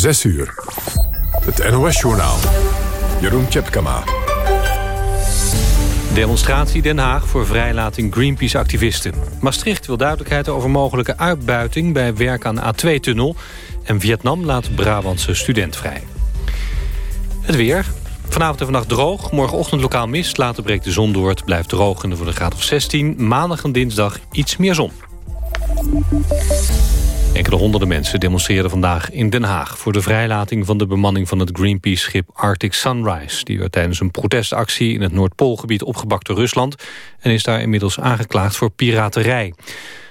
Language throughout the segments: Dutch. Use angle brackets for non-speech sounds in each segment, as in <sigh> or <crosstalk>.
6 uur. Het NOS-journaal. Jeroen Tjepkama. Demonstratie Den Haag voor vrijlating Greenpeace-activisten. Maastricht wil duidelijkheid over mogelijke uitbuiting... bij werk aan A2-tunnel. En Vietnam laat Brabantse student vrij. Het weer. Vanavond en vannacht droog. Morgenochtend lokaal mist. Later breekt de zon door. Het blijft droog en voor de graad of 16. Maandag en dinsdag iets meer zon. Enkele honderden mensen demonstreerden vandaag in Den Haag... voor de vrijlating van de bemanning van het Greenpeace-schip Arctic Sunrise. Die werd tijdens een protestactie in het Noordpoolgebied opgebakt door Rusland... en is daar inmiddels aangeklaagd voor piraterij.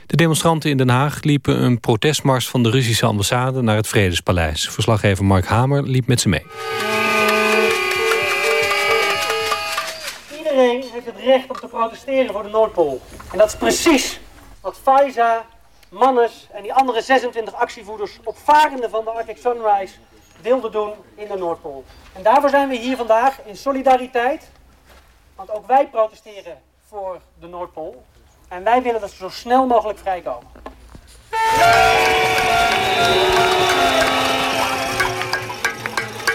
De demonstranten in Den Haag liepen een protestmars van de Russische ambassade... naar het Vredespaleis. Verslaggever Mark Hamer liep met ze mee. Iedereen heeft het recht om te protesteren voor de Noordpool. En dat is precies wat Faiza Mannes en die andere 26 actievoerders opvarenden van de Arctic Sunrise wilden doen in de Noordpool. En daarvoor zijn we hier vandaag in solidariteit, want ook wij protesteren voor de Noordpool. En wij willen dat ze zo snel mogelijk vrijkomen.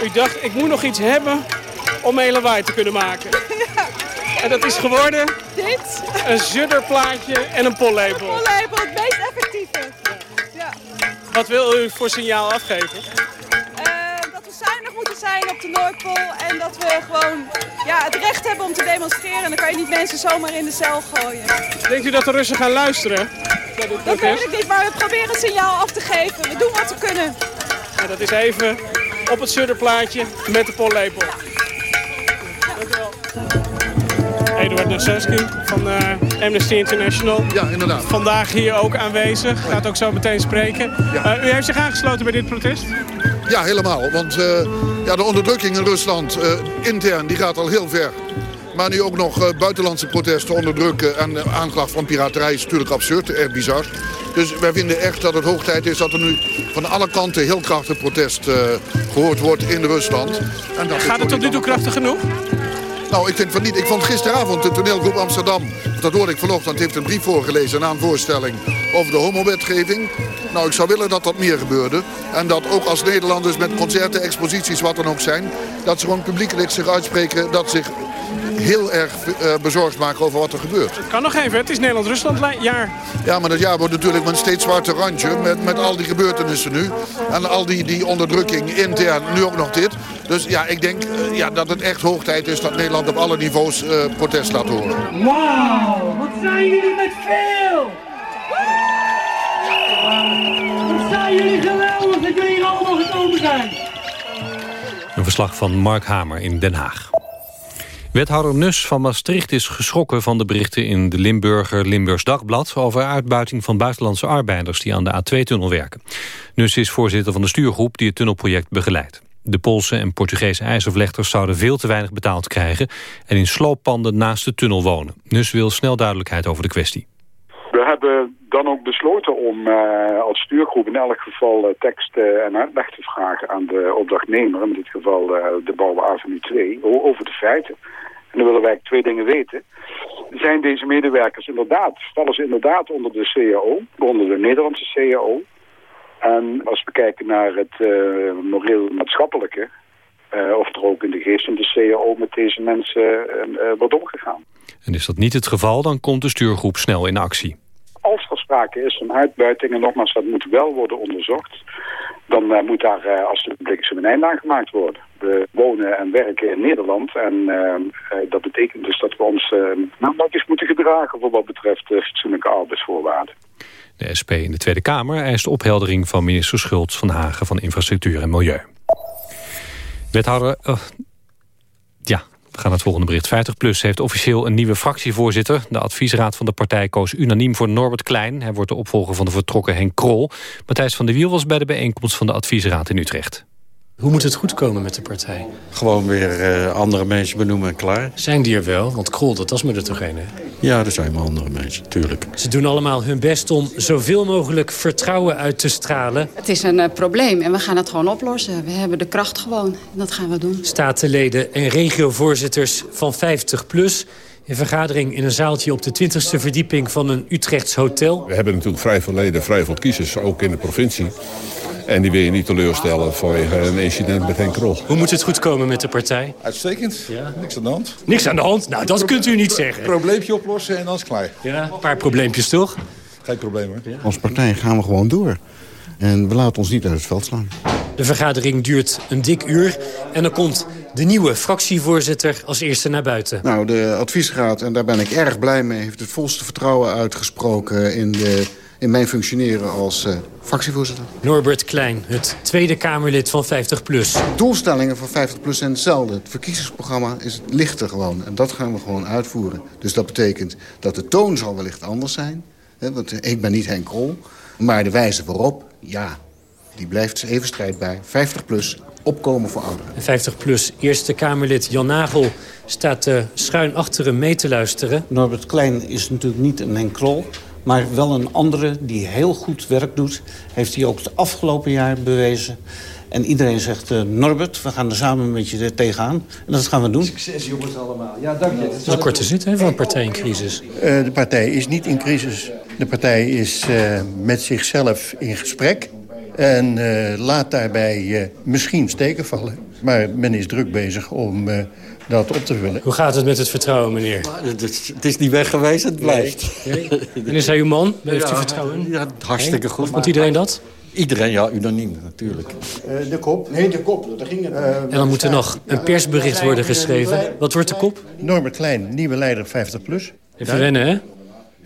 U dacht, ik moet nog iets hebben om hele lawaai te kunnen maken. <laughs> En dat is geworden? Dit? Een zudderplaatje en een pollepel. Een pollepel, Wat wil u voor signaal afgeven? Uh, dat we zuinig moeten zijn op de Noordpool en dat we gewoon ja, het recht hebben om te demonstreren. En dan kan je niet mensen zomaar in de cel gooien. Denkt u dat de Russen gaan luisteren? Dat weet ik niet, maar we proberen een signaal af te geven. We doen wat we kunnen. Ja, dat is even op het zudderplaatje met de pollepel. Dank u wel. Eduard Naseski van uh, Amnesty International. Ja, inderdaad. Vandaag hier ook aanwezig. Gaat ook zo meteen spreken. Uh, u heeft zich aangesloten bij dit protest? Ja, helemaal. Want uh, ja, de onderdrukking in Rusland intern die gaat al heel ver. Maar nu ook nog buitenlandse protesten onderdrukken en aanklacht van piraterij is natuurlijk absurd, erg bizar. Dus wij vinden echt dat het hoog tijd is dat er nu van alle kanten heel krachtig protest gehoord wordt in Rusland. En dat gaat het tot nu toe krachtig genoeg? Nou, ik vind van niet. Ik vond gisteravond de toneelgroep Amsterdam, dat hoorde ik vanochtend, heeft een brief voorgelezen na een voorstelling over de homowetgeving. Nou, ik zou willen dat dat meer gebeurde. En dat ook als Nederlanders met concerten, exposities, wat dan ook zijn... dat ze gewoon publiekelijk zich uitspreken dat zich heel erg uh, bezorgd maken over wat er gebeurt. Kan nog even, het is Nederland-Rusland jaar. Ja, maar dat jaar wordt natuurlijk met een steeds zwarter randje... Met, met al die gebeurtenissen nu. En al die, die onderdrukking intern, nu ook nog dit. Dus ja, ik denk uh, ja, dat het echt hoog tijd is dat Nederland op alle niveaus uh, protest laat horen. Wauw, wat zijn jullie met veel! Wat zijn jullie geweldig dat jullie hier allemaal gekomen zijn! Een verslag van Mark Hamer in Den Haag. Wethouder Nus van Maastricht is geschrokken van de berichten in de Limburger Limburgs Dagblad over uitbuiting van buitenlandse arbeiders die aan de A2-tunnel werken. Nus is voorzitter van de stuurgroep die het tunnelproject begeleidt. De Poolse en Portugese ijzervlechters zouden veel te weinig betaald krijgen en in slooppanden naast de tunnel wonen. Nus wil snel duidelijkheid over de kwestie. We hebben dan ook besloten om uh, als stuurgroep in elk geval uh, tekst uh, en uitleg te vragen aan de opdrachtnemer, in dit geval de bouw Avenue 2, over de feiten. En dan willen wij twee dingen weten. Zijn deze medewerkers inderdaad, vallen ze inderdaad onder de CAO, onder de Nederlandse CAO? En als we kijken naar het moreel-maatschappelijke, of er ook in de geest van de CAO met deze mensen wordt omgegaan. En is dat niet het geval, dan komt de stuurgroep snel in actie. Is van uitbuiting, en nogmaals, dat moet wel worden onderzocht, dan uh, moet daar uh, alsjeblieft een einde aan gemaakt worden. We wonen en werken in Nederland en uh, dat betekent dus dat we ons netjes moeten gedragen voor wat betreft fatsoenlijke arbeidsvoorwaarden. De SP in de Tweede Kamer eist opheldering van minister Schultz van Hagen van Infrastructuur en Milieu. Wethouder... we gaan naar het volgende bericht. 50PLUS heeft officieel een nieuwe fractievoorzitter. De adviesraad van de partij koos unaniem voor Norbert Klein. Hij wordt de opvolger van de vertrokken Henk Krol. Matthijs van der Wiel was bij de bijeenkomst van de adviesraad in Utrecht. Hoe moet het goed komen met de partij? Gewoon weer uh, andere mensen benoemen en klaar. Zijn die er wel? Want Krol, dat was me er toch een, hè? Ja, er zijn wel andere mensen, tuurlijk. Ze doen allemaal hun best om zoveel mogelijk vertrouwen uit te stralen. Het is een uh, probleem en we gaan het gewoon oplossen. We hebben de kracht gewoon en dat gaan we doen. Statenleden en regiovoorzitters van 50PLUS... in vergadering in een zaaltje op de 20e verdieping van een Utrechts hotel. We hebben natuurlijk vrij veel leden, vrij veel kiezers, ook in de provincie. En die wil je niet teleurstellen voor een incident met Henk Krol. Hoe moet het goed komen met de partij? Uitstekend. Ja. Niks aan de hand. Niks aan de hand? Nou, dat kunt u niet zeggen. Probleempje oplossen en dan is het klaar. Ja, een paar probleempjes toch? Geen probleem hoor. Ja. Als partij gaan we gewoon door. En we laten ons niet uit het veld slaan. De vergadering duurt een dik uur. En dan komt de nieuwe fractievoorzitter als eerste naar buiten. Nou, de adviesraad, en daar ben ik erg blij mee... heeft het volste vertrouwen uitgesproken in, de, in mijn functioneren als uh, fractievoorzitter. Norbert Klein, het Tweede Kamerlid van 50PLUS. Doelstellingen van 50PLUS zijn hetzelfde. Het verkiezingsprogramma is lichter gewoon. En dat gaan we gewoon uitvoeren. Dus dat betekent dat de toon zal wellicht anders zijn. Hè, want ik ben niet Henk Krol. Maar de wijze waarop, ja, die blijft even strijdbaar. 50 plus, opkomen voor ouderen. 50 plus, Eerste Kamerlid Jan Nagel staat uh, schuin achter hem mee te luisteren. Norbert Klein is natuurlijk niet een Henk Krol... maar wel een andere die heel goed werk doet. Heeft hij ook het afgelopen jaar bewezen. En iedereen zegt, uh, Norbert, we gaan er samen met je tegenaan. En dat gaan we doen. Succes jongens allemaal. Ja, dank je. Dat is een korte zit hè, van een partij in crisis. Uh, de partij is niet in crisis. De partij is uh, met zichzelf in gesprek. En uh, laat daarbij uh, misschien steken vallen. Maar men is druk bezig om uh, dat op te vullen. Hoe gaat het met het vertrouwen, meneer? Het is, het is niet weg geweest, het blijft. <laughs> Nee. Nee. En is hij uw man? Heeft ja, u vertrouwen? Ja, hartstikke goed. Vond iedereen dat? Iedereen, ja, unaniem natuurlijk. Uh, de kop? Nee, de kop. Daar ging het. Uh, en dan moet er nog een persbericht worden geschreven. Wat wordt de kop? Norbert Klein, nieuwe leider 50 plus. Even wennen, hè?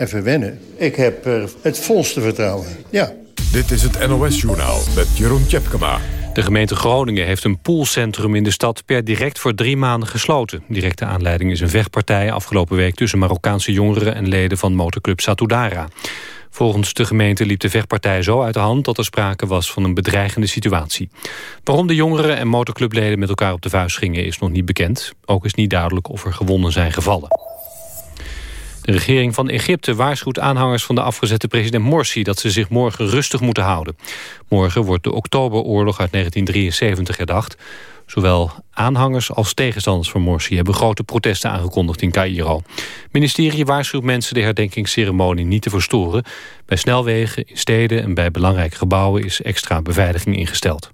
Even wennen. Ik heb er het volste vertrouwen, ja. Dit is het NOS-journaal met Jeroen Tjepkema. De gemeente Groningen heeft een poolcentrum in de stad per direct voor drie maanden gesloten. Directe aanleiding is een vechtpartij afgelopen week tussen Marokkaanse jongeren en leden van motorclub Satudara. Volgens de gemeente liep de vechtpartij zo uit de hand dat er sprake was van een bedreigende situatie. Waarom de jongeren en motorclubleden met elkaar op de vuist gingen is nog niet bekend. Ook is niet duidelijk of er gewonden zijn gevallen. De regering van Egypte waarschuwt aanhangers van de afgezette president Morsi... dat ze zich morgen rustig moeten houden. Morgen wordt de Oktoberoorlog uit 1973 herdacht. Zowel aanhangers als tegenstanders van Morsi hebben grote protesten aangekondigd in Cairo. Het ministerie waarschuwt mensen de herdenkingsceremonie niet te verstoren. Bij snelwegen, in steden en bij belangrijke gebouwen is extra beveiliging ingesteld.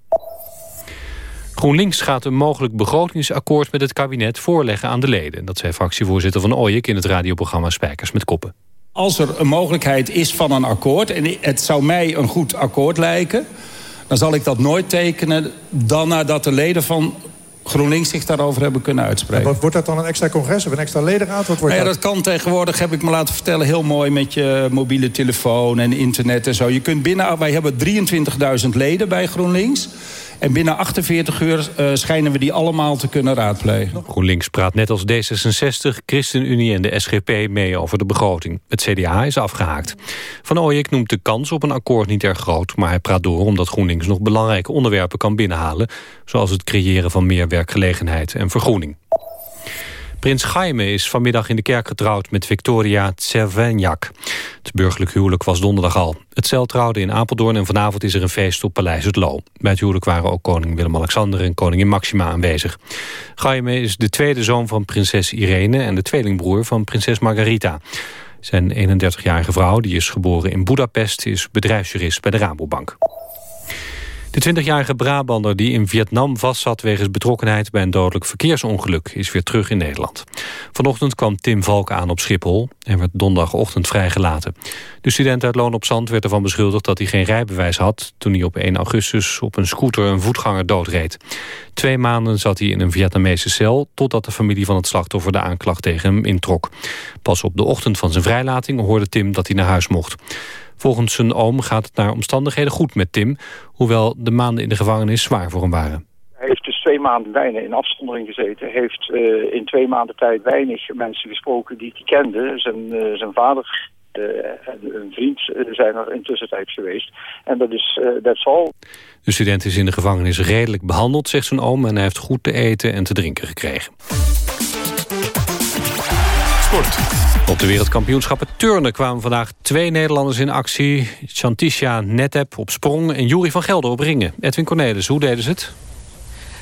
GroenLinks gaat een mogelijk begrotingsakkoord met het kabinet voorleggen aan de leden. Dat zei fractievoorzitter van Ooyek in het radioprogramma Spijkers met Koppen. Als er een mogelijkheid is van een akkoord, en het zou mij een goed akkoord lijken... dan zal ik dat nooit tekenen dan nadat de leden van GroenLinks zich daarover hebben kunnen uitspreken. wat, wordt dat dan een extra congres of een extra ledenraad? Wat wordt nou ja, dat? dat kan tegenwoordig, heb ik me laten vertellen... heel mooi met je mobiele telefoon en internet en zo. Je kunt binnen, wij hebben 23.000 leden bij GroenLinks... En binnen 48 uur uh, schijnen we die allemaal te kunnen raadplegen. GroenLinks praat net als D66, ChristenUnie en de SGP mee over de begroting. Het CDA is afgehaakt. Van Ooyek noemt de kans op een akkoord niet erg groot... maar hij praat door omdat GroenLinks nog belangrijke onderwerpen kan binnenhalen... zoals het creëren van meer werkgelegenheid en vergroening. Prins Jaime is vanmiddag in de kerk getrouwd met Victoria Tservenjak. Het burgerlijk huwelijk was donderdag al. Het cel trouwde in Apeldoorn en vanavond is er een feest op Paleis het Loo. Bij het huwelijk waren ook koning Willem-Alexander en koningin Maxima aanwezig. Jaime is de tweede zoon van prinses Irene en de tweelingbroer van prinses Margarita. Zijn 31-jarige vrouw, die is geboren in Budapest, is bedrijfsjurist bij de Rabobank. De 20-jarige Brabander die in Vietnam vastzat wegens betrokkenheid bij een dodelijk verkeersongeluk is weer terug in Nederland. Vanochtend kwam Tim Valk aan op Schiphol en werd donderdagochtend vrijgelaten. De student uit Loon op Zand werd ervan beschuldigd dat hij geen rijbewijs had toen hij op 1 augustus op een scooter een voetganger doodreed. Twee maanden zat hij in een Vietnamese cel totdat de familie van het slachtoffer de aanklacht tegen hem introk. Pas op de ochtend van zijn vrijlating hoorde Tim dat hij naar huis mocht. Volgens zijn oom gaat het naar omstandigheden goed met Tim... hoewel de maanden in de gevangenis zwaar voor hem waren. Hij heeft dus twee maanden bijna in afzondering gezeten. Hij heeft uh, in twee maanden tijd weinig mensen gesproken die hij kende. Zijn, uh, zijn vader uh, en een vriend zijn er intussen tijd geweest. En dat is, dat zal. De student is in de gevangenis redelijk behandeld, zegt zijn oom... en hij heeft goed te eten en te drinken gekregen. Op de wereldkampioenschappen turnen kwamen vandaag twee Nederlanders in actie. Chantisha Netep op sprong en Jury van Gelder op ringen. Edwin Cornelis, hoe deden ze het?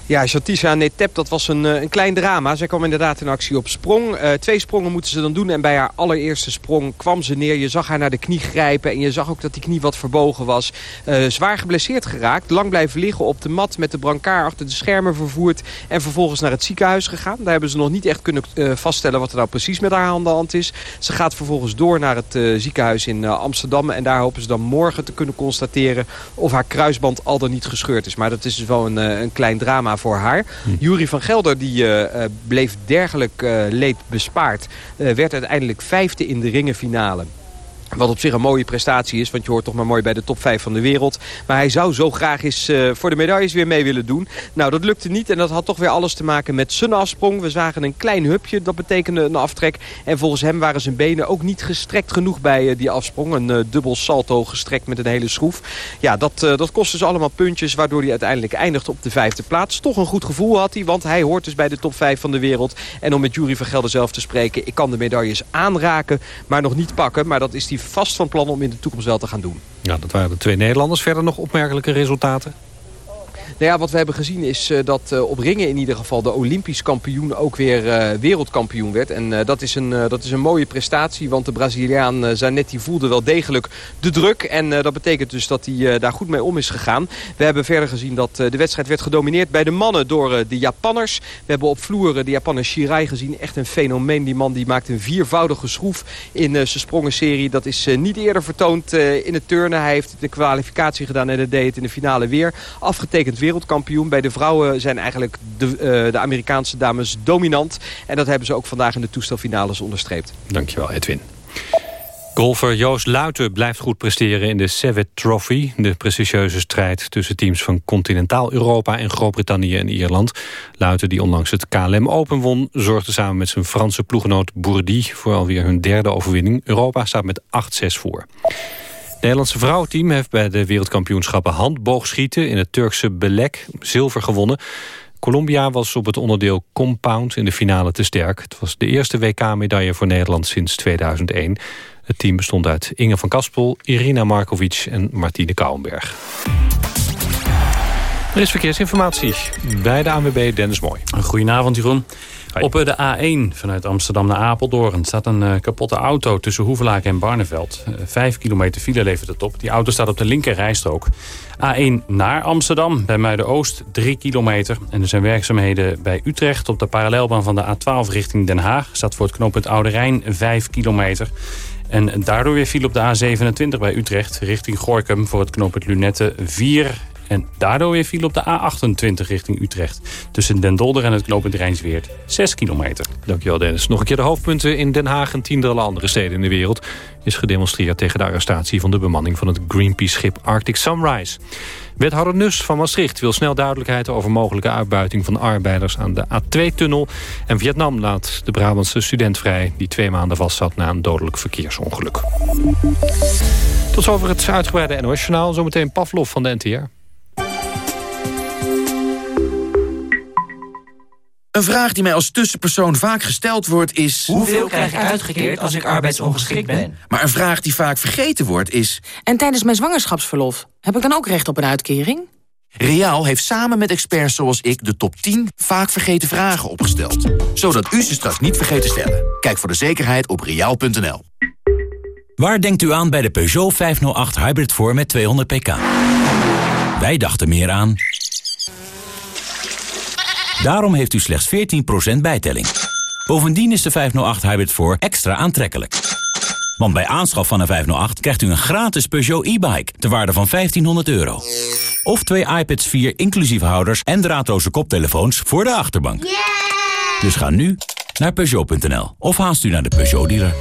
Ja, Jatisa Netep, dat was een, een klein drama. Zij kwam inderdaad in actie op sprong. Uh, twee sprongen moeten ze dan doen. En bij haar allereerste sprong kwam ze neer. Je zag haar naar de knie grijpen. En je zag ook dat die knie wat verbogen was. Uh, zwaar geblesseerd geraakt. Lang blijven liggen op de mat met de brancard achter de schermen vervoerd. En vervolgens naar het ziekenhuis gegaan. Daar hebben ze nog niet echt kunnen vaststellen wat er nou precies met haar aan hand is. Ze gaat vervolgens door naar het ziekenhuis in Amsterdam. En daar hopen ze dan morgen te kunnen constateren of haar kruisband al dan niet gescheurd is. Maar dat is dus wel een, een klein drama voor haar. Hm. Jury van Gelder die bleef dergelijk leed bespaard. werd uiteindelijk vijfde in de ringenfinale. Wat op zich een mooie prestatie is, want je hoort toch maar mooi bij de top 5 van de wereld. Maar hij zou zo graag eens uh, voor de medailles weer mee willen doen. Nou, dat lukte niet en dat had toch weer alles te maken met zijn afsprong. We zagen een klein hupje, dat betekende een aftrek. En volgens hem waren zijn benen ook niet gestrekt genoeg bij uh, die afsprong. Een uh, dubbel salto gestrekt met een hele schroef. Ja, dat, dat kostte dus allemaal puntjes, waardoor hij uiteindelijk eindigde op de vijfde plaats. Toch een goed gevoel had hij, want hij hoort dus bij de top 5 van de wereld. En om met Jury van Gelder zelf te spreken, ik kan de medailles aanraken, maar nog niet pakken. Maar dat is die vast van plan om in de toekomst wel te gaan doen. Ja, dat waren de twee Nederlanders. Verder nog opmerkelijke resultaten? Nou ja, wat we hebben gezien is uh, dat uh, op ringen in ieder geval de Olympisch kampioen ook weer uh, wereldkampioen werd. En dat, is een, dat is een mooie prestatie, want de Braziliaan Zanetti voelde wel degelijk de druk. En dat betekent dus dat hij daar goed mee om is gegaan. We hebben verder gezien dat de wedstrijd werd gedomineerd bij de mannen door de Japanners. We hebben op vloer de Japaner Shirai gezien. Echt een fenomeen. Die man die maakt een viervoudige schroef in zijn sprongenserie. Dat is niet eerder vertoond in het turnen. Hij heeft de kwalificatie gedaan en dat deed het in de finale weer. Afgetekend wereldkampioen. Bij de vrouwen zijn eigenlijk de, uh, de Amerikaanse dames dominant. En dat hebben ze ook vandaag in de toestelfinales onderstreept. Dankjewel Edwin. Golfer Joost Luiten blijft goed presteren in de Savit Trophy. De prestigieuze strijd tussen teams van continentaal Europa en Groot-Brittannië en Ierland. Luiten, die onlangs het KLM Open won, zorgde samen met zijn Franse ploegenoot Bourdi voor alweer hun derde overwinning. Europa staat met 8-6 voor. Nederlandse vrouwenteam heeft bij de wereldkampioenschappen handboogschieten in het Turkse Belek zilver gewonnen. Colombia was op het onderdeel compound in de finale te sterk. Het was de eerste WK-medaille voor Nederland sinds 2001. Het team bestond uit Inge van Kaspel, Irina Markovic en Martine Kouwenberg. Er is verkeersinformatie bij de ANWB Dennis Mooi. Goedenavond Jeroen. Op eh, de A1 vanuit Amsterdam naar Apeldoorn staat een uh, kapotte auto tussen Hoevelaak en Barneveld. Uh, vijf kilometer file levert het op. Die auto staat op de linker rijstrook. A1 naar Amsterdam, bij Muiden-Oost, 3 kilometer. En er zijn werkzaamheden bij Utrecht op de parallelbaan van de A12 richting Den Haag. Staat voor het knooppunt Oude Rijn 5 kilometer. En daardoor weer viel op de A27 bij Utrecht richting Gorkum voor het knooppunt Lunette 4 en daardoor weer viel op de A28 richting Utrecht. Tussen Den Dolder en het knooppunt Rijnsweert 6 kilometer. Dankjewel Dennis. Nog een keer de hoofdpunten in Den Haag en tientallen andere steden in de wereld. Is gedemonstreerd tegen de arrestatie van de bemanning van het Greenpeace-schip Arctic Sunrise. Wethouder Nus van Maastricht wil snel duidelijkheid over mogelijke uitbuiting van arbeiders aan de A2-tunnel. En Vietnam laat de Brabantse student vrij die twee maanden vastzat na een dodelijk verkeersongeluk. Tot zover het uitgebreide NOS-journaal. Zometeen Pavlov van de NTR. Een vraag die mij als tussenpersoon vaak gesteld wordt is... Hoeveel krijg ik uitgekeerd als ik arbeidsongeschikt ben? Maar een vraag die vaak vergeten wordt is... En tijdens mijn zwangerschapsverlof, heb ik dan ook recht op een uitkering? Reaal heeft samen met experts zoals ik de top 10 vaak vergeten vragen opgesteld. Zodat u ze straks niet vergeet te stellen. Kijk voor de zekerheid op reaal.nl. Waar denkt u aan bij de Peugeot 508 Hybrid voor met 200 pk? Wij dachten meer aan... Daarom heeft u slechts 14% bijtelling. Bovendien is de 508 Hybrid 4 extra aantrekkelijk. Want bij aanschaf van een 508 krijgt u een gratis Peugeot e-bike... ter waarde van 1500 euro. Of twee iPads 4 inclusief houders en draadloze koptelefoons voor de achterbank. Dus ga nu naar Peugeot.nl of haast u naar de Peugeot-dealer.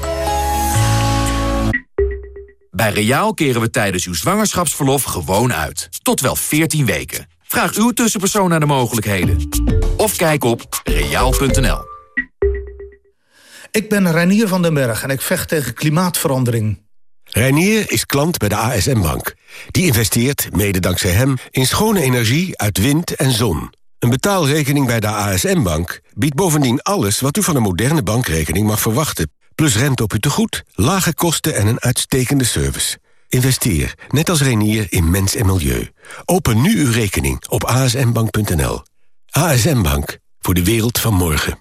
Bij Reaal keren we tijdens uw zwangerschapsverlof gewoon uit. Tot wel 14 weken. Vraag uw tussenpersoon naar de mogelijkheden. Of kijk op reaal.nl. Ik ben Reinier van den Berg en ik vecht tegen klimaatverandering. Reinier is klant bij de ASM-bank. Die investeert, mede dankzij hem, in schone energie uit wind en zon. Een betaalrekening bij de ASM-bank biedt bovendien alles... wat u van een moderne bankrekening mag verwachten. Plus rente op uw tegoed, lage kosten en een uitstekende service. Investeer, net als Renier, in mens en milieu. Open nu uw rekening op asmbank.nl. ASM Bank, voor de wereld van morgen.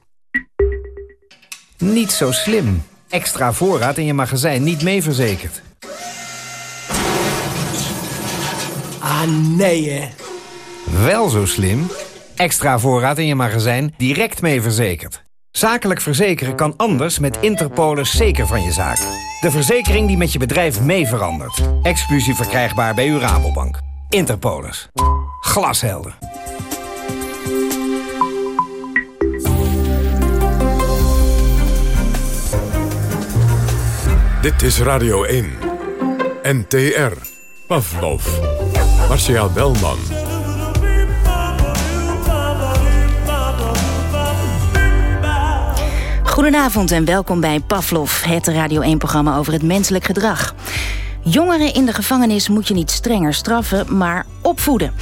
Niet zo slim. Extra voorraad in je magazijn niet mee verzekerd. Ah, nee hè. Wel zo slim. Extra voorraad in je magazijn direct mee verzekerd. Zakelijk verzekeren kan anders met Interpolis zeker van je zaak. De verzekering die met je bedrijf mee verandert. Exclusief verkrijgbaar bij uw Rabobank. Interpolis. Glashelder. Dit is Radio 1. NTR. Pavlov. Marcia Belman. Goedenavond en welkom bij Pavlov, het Radio 1-programma over het menselijk gedrag. Jongeren in de gevangenis moet je niet strenger straffen, maar opvoeden.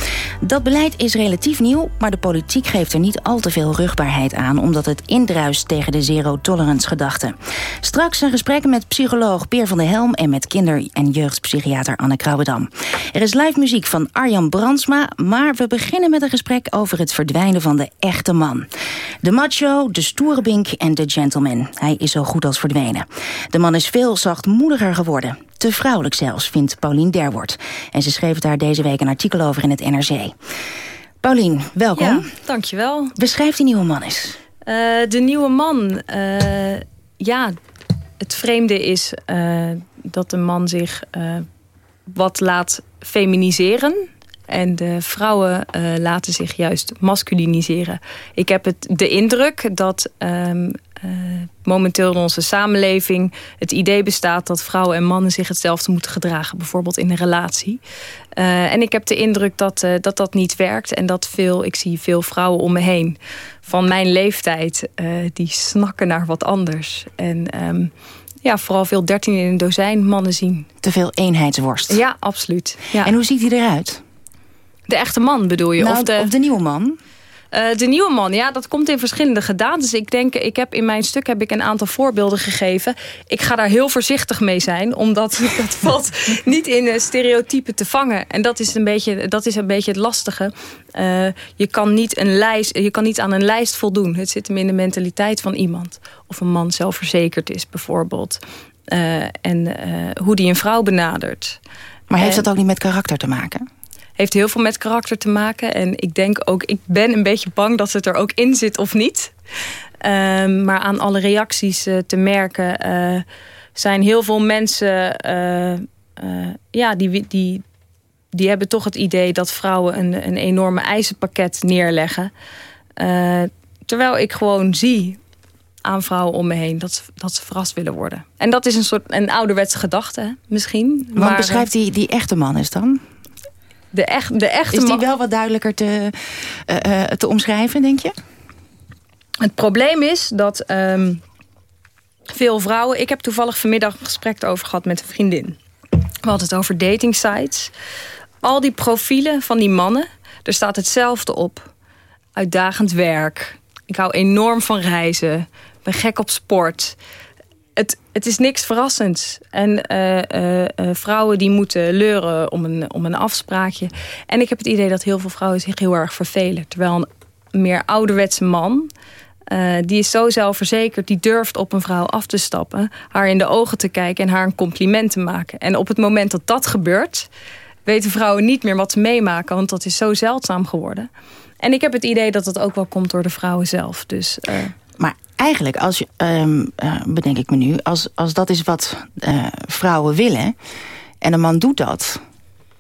Dat beleid is relatief nieuw, maar de politiek geeft er niet al te veel rugbaarheid aan... omdat het indruist tegen de zero-tolerance-gedachte. Straks een gesprek met psycholoog Peer van der Helm... en met kinder- en jeugdpsychiater Anne Krauwedam. Er is live muziek van Arjan Brandsma... maar we beginnen met een gesprek over het verdwijnen van de echte man. De macho, de stoere bink en de gentleman. Hij is zo goed als verdwenen. De man is veel zachtmoediger geworden. Te vrouwelijk zelfs, vindt Paulien Derwoord. En ze schreef daar deze week een artikel over in het NRC. Paulien, welkom. Ja, dankjewel. Beschrijf die nieuwe man eens. Uh, de nieuwe man, uh, ja, het vreemde is uh, dat de man zich wat laat feminiseren. En de vrouwen laten zich juist masculiniseren. Ik heb het, de indruk dat um, uh, momenteel in onze samenleving het idee bestaat dat vrouwen en mannen zich hetzelfde moeten gedragen, bijvoorbeeld in een relatie. Uh, en ik heb de indruk dat, uh, dat dat niet werkt en dat veel, ik zie veel vrouwen om me heen van mijn leeftijd die snakken naar wat anders. En um, ja, vooral veel dertien in een dozijn mannen zien. Te veel eenheidsworst. Ja, absoluut. Ja. En hoe ziet hij eruit? De echte man bedoel je? Nou, of, de... of de nieuwe man? Uh, de nieuwe man, ja, dat komt in verschillende gedaantes. Ik denk, ik heb in mijn stuk heb ik een aantal voorbeelden gegeven. Ik ga daar heel voorzichtig mee zijn, omdat <laughs> dat valt niet in uh, stereotypen te vangen. En dat is een beetje, dat is een beetje het lastige. Uh, je, kan niet een lijst, je kan niet aan een lijst voldoen. Het zit hem in de mentaliteit van iemand. Of een man zelfverzekerd is, bijvoorbeeld. en hoe die een vrouw benadert. Maar heeft dat ook niet met karakter te maken? Heeft heel veel met karakter te maken. En ik denk ook, ik ben een beetje bang dat het er ook in zit of niet. Um, maar aan alle reacties uh, te merken... Uh, zijn heel veel mensen... Uh, ja, die, die, die hebben toch het idee dat vrouwen een, een enorme eisenpakket neerleggen. terwijl ik gewoon zie aan vrouwen om me heen dat ze, dat ze verrast willen worden. En dat is een soort een ouderwetse gedachte misschien. Wat beschrijft die, die echte man is dan? De, echt, de echte Is die wel wat duidelijker te, uh, uh, te omschrijven, denk je? Het probleem is dat um, veel vrouwen... Ik heb toevallig vanmiddag een gesprek over gehad met een vriendin. We hadden het over dating sites. Al die profielen van die mannen, er staat hetzelfde op. Uitdagend werk. Ik hou enorm van reizen. Ben gek op sport het, is niks verrassends. En uh, uh, uh, vrouwen die moeten leuren om een, om een afspraakje. En ik heb het idee dat heel veel vrouwen zich heel erg vervelen. Terwijl een meer ouderwetse man... die is zo zelfverzekerd, die durft op een vrouw af te stappen... haar in de ogen te kijken en haar een compliment te maken. En op het moment dat dat gebeurt... weten vrouwen niet meer wat ze meemaken... want dat is zo zeldzaam geworden. En ik heb het idee dat dat ook wel komt door de vrouwen zelf. Dus... Maar eigenlijk, als je, um, uh, bedenk ik me nu... als, als dat is wat uh, vrouwen willen en een man doet dat...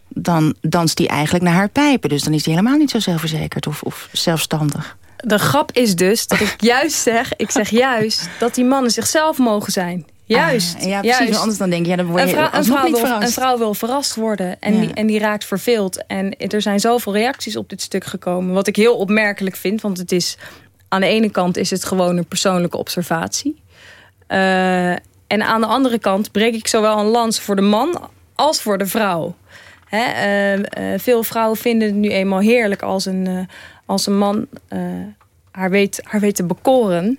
dan danst hij eigenlijk naar haar pijpen. Dus dan is hij helemaal niet zo zelfverzekerd of, of zelfstandig. De grap is dus dat ik <laughs> juist zeg... ik zeg juist dat die mannen zichzelf mogen zijn. Juist. Ah, ja, precies. Juist. Anders dan denk je, ja, dan word je een vrouw, een vrouw, niet wil, verrast. een vrouw wil verrast worden en, Ja. die, en die raakt verveeld. En er zijn zoveel reacties op dit stuk gekomen. Wat ik heel opmerkelijk vind, want het is aan de ene kant is het gewoon een persoonlijke observatie. Uh, en aan de andere kant breek ik zowel een lans voor de man als voor de vrouw. Hè, uh, uh, veel vrouwen vinden het nu eenmaal heerlijk als een, als een man haar, weet, haar weet te bekoren.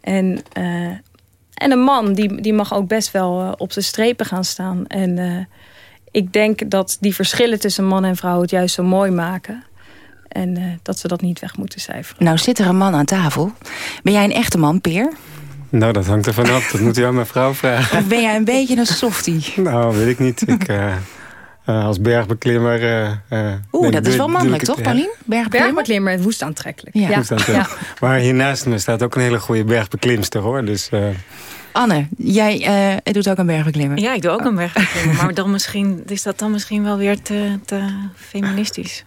En, en een man die, die mag ook best wel op zijn strepen gaan staan. En ik denk dat die verschillen tussen man en vrouw het juist zo mooi maken. En uh, dat ze dat niet weg moeten cijferen. Nou zit er een man aan tafel. Ben jij een echte man, Peer? Nou, dat hangt er vanaf. Dat moet u aan mijn vrouw vragen. Of ben jij een beetje een softie? nou, weet ik niet. Ik, uh, uh, als bergbeklimmer... Oeh, dat is wel mannelijk, toch, Paulien? Bergbeklimmer? Bergbeklimmer, woest aantrekkelijk. Ja. Woest aantrekkelijk. Ja. Maar hiernaast me staat ook een hele goede bergbeklimster, hoor. Dus... Anne, jij uh, doet ook een bergbeklimmer. Ja, ik doe ook een bergbeklimmer. <laughs> maar dan misschien, is dat dan misschien wel weer te, te feministisch.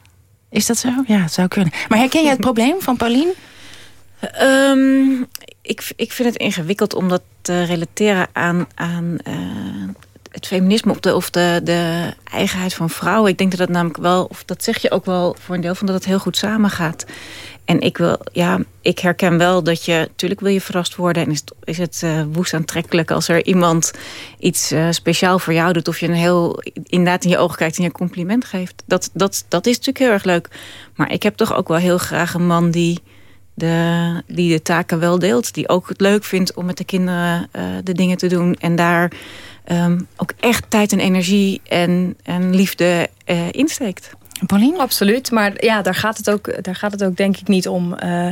Is dat zo? Ja, het zou kunnen. Maar herken jij het <laughs> probleem van Paulien? Um, ik, ik vind het ingewikkeld om dat te relateren aan, aan uh, het feminisme of, de, of de, de eigenheid van vrouwen. Ik denk dat dat namelijk wel, of dat zeg je ook wel voor een deel van dat het heel goed samengaat. En ik, wil, ja, ik herken wel dat je, natuurlijk wil je verrast worden... en is het, is het uh, woest aantrekkelijk als er iemand iets uh, speciaal voor jou doet... of je een heel, inderdaad in je ogen kijkt en je compliment geeft. Dat, dat, dat is natuurlijk heel erg leuk. Maar ik heb toch ook wel heel graag een man die de, die de taken wel deelt. Die ook het leuk vindt om met de kinderen uh, de dingen te doen. En daar um, ook echt tijd en energie en, en liefde insteekt. Absoluut, maar ja, daar gaat het ook, daar gaat het ook denk ik niet om. Uh,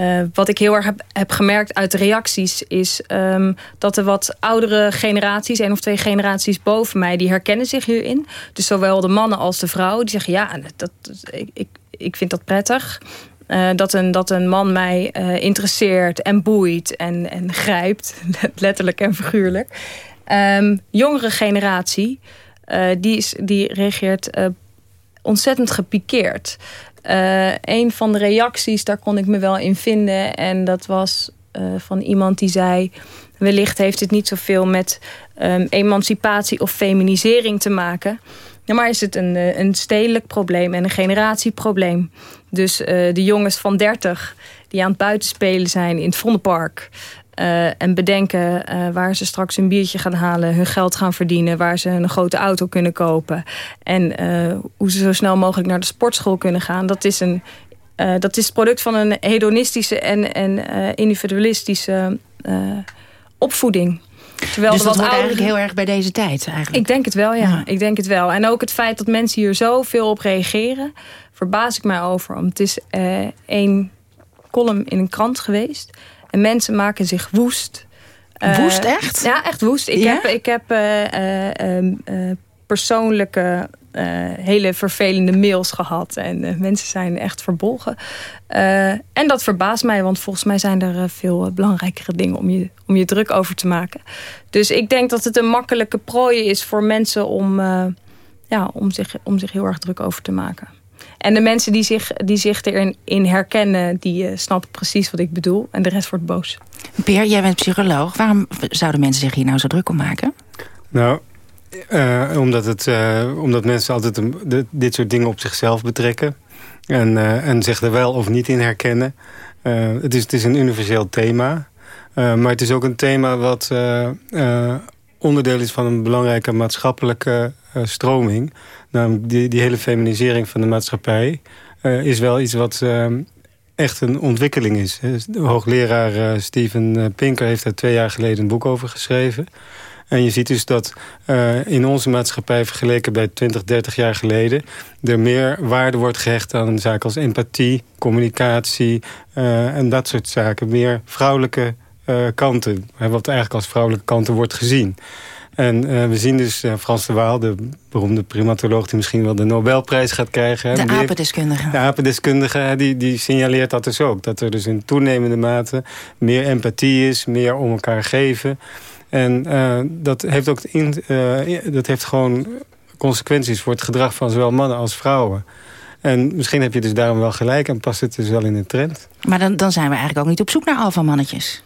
uh, wat ik heel erg heb, heb gemerkt uit de reacties is um, dat er wat oudere generaties, één of twee generaties boven mij, die herkennen zich hierin. Dus zowel de mannen als de vrouwen, die zeggen ja, dat, ik, ik, ik vind dat prettig. Uh, dat, een, dat een man mij interesseert en boeit en, en grijpt, <laughs> letterlijk en figuurlijk. Um, jongere generatie, die, is, die reageert ontzettend gepikeerd. Uh, een van de reacties, daar kon ik me wel in vinden. En dat was uh, van iemand die zei... wellicht heeft het niet zoveel met um, emancipatie of feminisering te maken... Maar is het een, een stedelijk probleem en een generatieprobleem. Dus de jongens van 30 die aan het buitenspelen zijn in het Vondelpark... Uh, en bedenken uh, waar ze straks een biertje gaan halen, hun geld gaan verdienen, waar ze een grote auto kunnen kopen en uh, hoe ze zo snel mogelijk naar de sportschool kunnen gaan. Dat is een dat is het product van een hedonistische en, en individualistische opvoeding. Terwijl dus dat hoort eigenlijk heel erg bij deze tijd eigenlijk. Ik denk het wel, ja. ja. Ik denk het wel. En ook het feit dat mensen hier zoveel op reageren, verbaas ik mij over. Want het is één column in een krant geweest. En mensen maken zich woest. Woest, uh, echt? Ja, echt woest. Ik ja? heb, ik heb uh, uh, persoonlijke, hele vervelende mails gehad. En mensen zijn echt verbolgen. en dat verbaast mij, want volgens mij zijn er veel belangrijkere dingen om je, om je druk over te maken. Dus ik denk dat het een makkelijke prooi is voor mensen om, ja, om, zich, om zich heel erg druk over te maken. En de mensen die zich, die zich erin in herkennen, die uh, snappen precies wat ik bedoel. En de rest wordt boos. Peer, jij bent psycholoog. Waarom zouden mensen zich hier nou zo druk om maken? Nou, uh, omdat, het, uh, omdat mensen altijd een, de, dit soort dingen op zichzelf betrekken. En, en zich er wel of niet in herkennen. het, is, het is een universeel thema. maar het is ook een thema wat onderdeel is van een belangrijke maatschappelijke stroming nou, die, die hele feminisering van de maatschappij uh, is wel iets wat uh, echt een ontwikkeling is. De hoogleraar Steven Pinker heeft daar twee jaar geleden een boek over geschreven. En je ziet dus dat in onze maatschappij vergeleken bij 20, 30 jaar geleden... er meer waarde wordt gehecht aan zaken als empathie, communicatie en dat soort zaken. Meer vrouwelijke kanten, wat eigenlijk als vrouwelijke kanten wordt gezien. En uh, we zien dus uh, Frans de Waal, de beroemde primatoloog... die misschien wel de Nobelprijs gaat krijgen. De apendeskundige. De apendeskundige, die, die signaleert dat dus ook. Dat er dus in toenemende mate meer empathie is, meer om elkaar geven. En uh, dat, heeft ook in, dat heeft gewoon consequenties voor het gedrag van zowel mannen als vrouwen. En misschien heb je dus daarom wel gelijk en past het dus wel in de trend. Maar dan, dan zijn we eigenlijk ook niet op zoek naar alfamannetjes.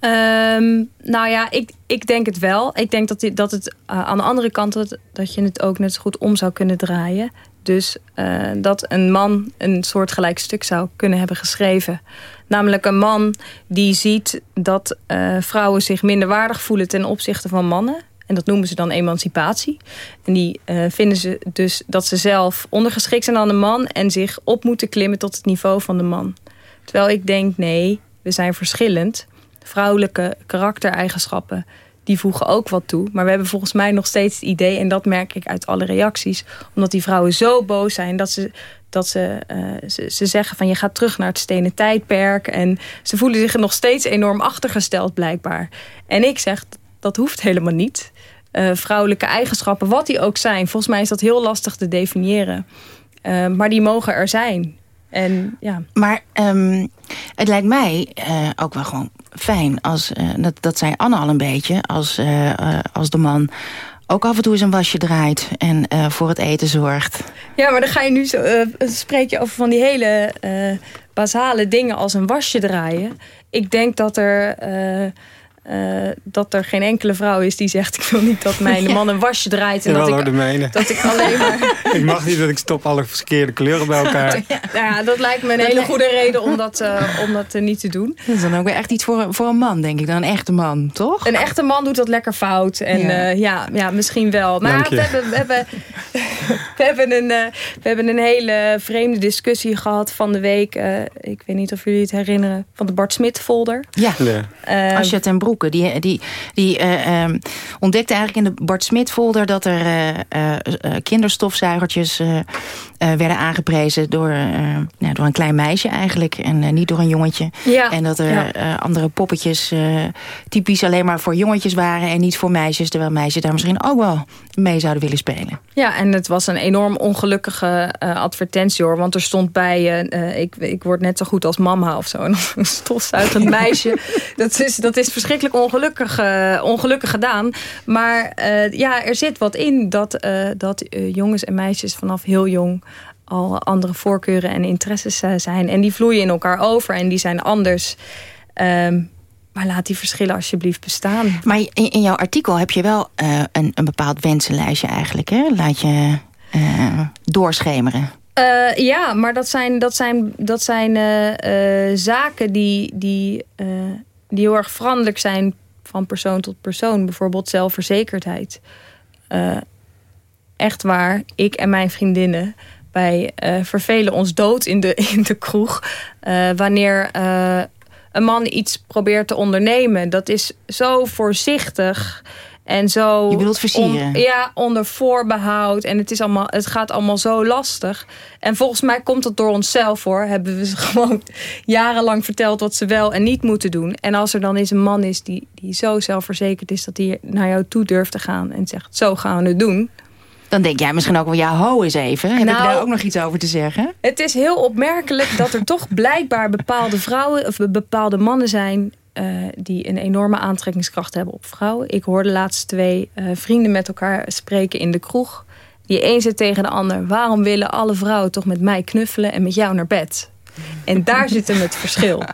Um, nou ja, ik, ik denk het wel. Ik denk dat, dat het uh, aan de andere kant dat, dat je het ook net zo goed om zou kunnen draaien. Dus uh, dat een man een soort gelijk stuk zou kunnen hebben geschreven. Namelijk een man die ziet dat uh, vrouwen zich minder waardig voelen ten opzichte van mannen. En dat noemen ze dan emancipatie. En die vinden ze dus dat ze zelf ondergeschikt zijn aan de man... en zich op moeten klimmen tot het niveau van de man. Terwijl ik denk, nee, we zijn verschillend vrouwelijke karaktereigenschappen die voegen ook wat toe. Maar we hebben volgens mij nog steeds het idee... en dat merk ik uit alle reacties... omdat die vrouwen zo boos zijn... dat ze, dat ze, ze, ze, zeggen van je gaat terug naar het stenen tijdperk. En ze voelen zich nog steeds enorm achtergesteld blijkbaar. En ik zeg, dat hoeft helemaal niet. vrouwelijke eigenschappen, wat die ook zijn. Volgens mij is dat heel lastig te definiëren. maar die mogen er zijn. En, ja. Maar ehm, het lijkt mij ook wel gewoon fijn, als, uh, dat, dat zei Anne al een beetje... als, uh, als de man ook af en toe eens een wasje draait en voor het eten zorgt. Ja, maar dan ga je nu zo, spreek je over van die hele basale dingen als een wasje draaien. Ik denk dat er uh, dat er geen enkele vrouw is die zegt... ik wil niet dat mijn <laughs> man een wasje draait. En dat, ik, de dat ik alleen maar... <laughs> ik mag niet dat ik stop alle verkeerde kleuren bij elkaar. <laughs> ja, nou ja, dat lijkt me een hele goede reden om dat, uh, om dat uh, niet te doen. Dat is dan ook weer echt iets voor, voor een man, denk ik. Dan een echte man, toch? Een echte man doet dat lekker fout. En ja, ja, ja, misschien wel. Maar we hebben, we, hebben, we, hebben een, we hebben een hele vreemde discussie gehad van de week. ik weet niet of jullie het herinneren. Van de Bart Smit folder. Ja, ja. Als je ten broek die, die, die uh, um, ontdekte eigenlijk in de Bart Smit folder... dat er uh, uh, werden aangeprezen door, nou, door een klein meisje eigenlijk. En niet door een jongetje. Ja. En dat er ja. andere poppetjes typisch alleen maar voor jongetjes waren... en niet voor meisjes, terwijl meisjes daar misschien ook wel mee zouden willen spelen. Ja, en het was een enorm ongelukkige advertentie hoor. Want er stond bij, ik, ik word net zo goed als mama of zo. Een <laughs> stofzuigend <laughs> meisje. dat, is, dat is verschrikkelijk ongelukkig, ongelukkig gedaan. Maar ja, er zit wat in dat, dat jongens en meisjes vanaf heel jong al andere voorkeuren en interesses zijn. En die vloeien in elkaar over en die zijn anders. Um, maar laat die verschillen alsjeblieft bestaan. Maar in, in jouw artikel heb je wel een, een bepaald wensenlijstje eigenlijk. Hè? Laat je doorschemeren. Uh, ja, maar dat zijn, dat zijn, dat zijn zaken die, die, die heel erg veranderlijk zijn van persoon tot persoon. Bijvoorbeeld zelfverzekerdheid. Echt waar, ik en mijn vriendinnen... wij uh, vervelen ons dood in de, <laughs> in de kroeg... Uh, wanneer een man iets probeert te ondernemen. Dat is zo voorzichtig... En zo Je bedoelt versieren? ja, onder voorbehoud. En het, is allemaal, het gaat allemaal zo lastig. En volgens mij komt dat door onszelf hoor. Hebben we ze <laughs> gewoon jarenlang verteld wat ze wel en niet moeten doen. En als er dan eens een man is die, die zo zelfverzekerd is... dat hij naar jou toe durft te gaan en zegt... zo gaan we het doen... Dan denk jij misschien ook wel, ja, ho eens even. Heb nou, ik daar ook nog iets over te zeggen? Het is heel opmerkelijk dat er toch blijkbaar bepaalde vrouwen... of bepaalde mannen zijn uh, die een enorme aantrekkingskracht hebben op vrouwen. Ik hoorde laatst twee uh, vrienden met elkaar spreken in de kroeg. Die een zei tegen de ander... waarom willen alle vrouwen toch met mij knuffelen en met jou naar bed? En daar zit hem het verschil. <laughs>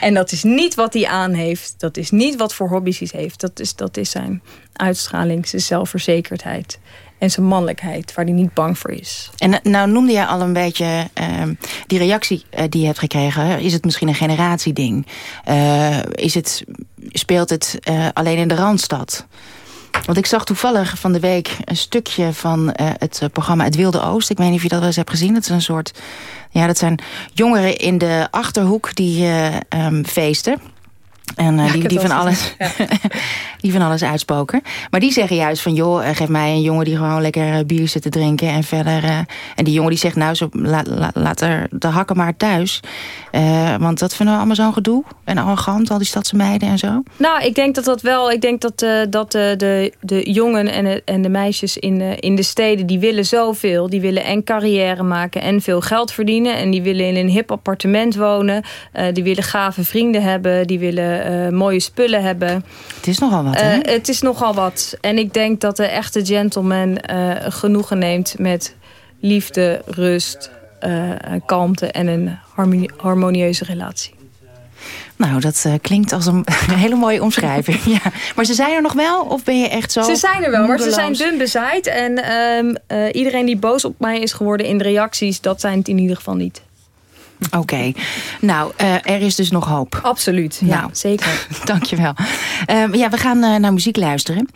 En dat is niet wat hij aan heeft. Dat is niet wat voor hobby's hij heeft. Dat is, dat is zijn uitstraling, zijn zelfverzekerdheid en zijn mannelijkheid, waar hij niet bang voor is. En eh, nou noemde je al een beetje uh, die reactie uh, die je hebt gekregen. Is het misschien een generatieding? Uh, is het, speelt het alleen in de Randstad? Want ik zag toevallig van de week een stukje van het programma Het Wilde Oost. Ik weet niet of je dat wel eens hebt gezien. Dat is een soort... Ja, dat zijn jongeren in de Achterhoek die um, feesten. En uh, ja, die, die, van alles, ja. <laughs> die van alles uitspoken. Maar die zeggen juist van, joh, geef mij een jongen die gewoon lekker eh, bier zit te drinken. En verder. Uh, en die jongen die zegt, nou, zo, laat, laat, laat er de hakken maar thuis. Uh, want dat vinden we allemaal zo'n gedoe. En arrogant, al die stadse meiden en zo. Nou, ik denk dat dat wel. Ik denk dat, dat de, de jongen en de, en de meisjes in in de steden, die willen zoveel. Die willen en carrière maken en veel geld verdienen. En die willen in een hip appartement wonen. die willen gave vrienden hebben. Die willen uh, mooie spullen hebben. Het is nogal wat, hè? Uh, het is nogal wat. En ik denk dat de echte gentleman uh, genoegen neemt met liefde, rust, kalmte en een harmonie harmonieuze relatie. Nou, dat uh, klinkt als een, <laughs> hele mooie omschrijving. ja. Maar ze zijn er nog wel? Of ben je echt zo Ze zijn er wel, maar ze zijn dun bezaaid. En uh, iedereen die boos op mij is geworden in de reacties... dat zijn het in ieder geval niet. <laughs> Oké. Okay. Nou, uh, er is dus nog hoop. Absoluut, ja, nou, zeker. <laughs> Dankjewel. Uh, ja, we gaan uh, naar muziek luisteren.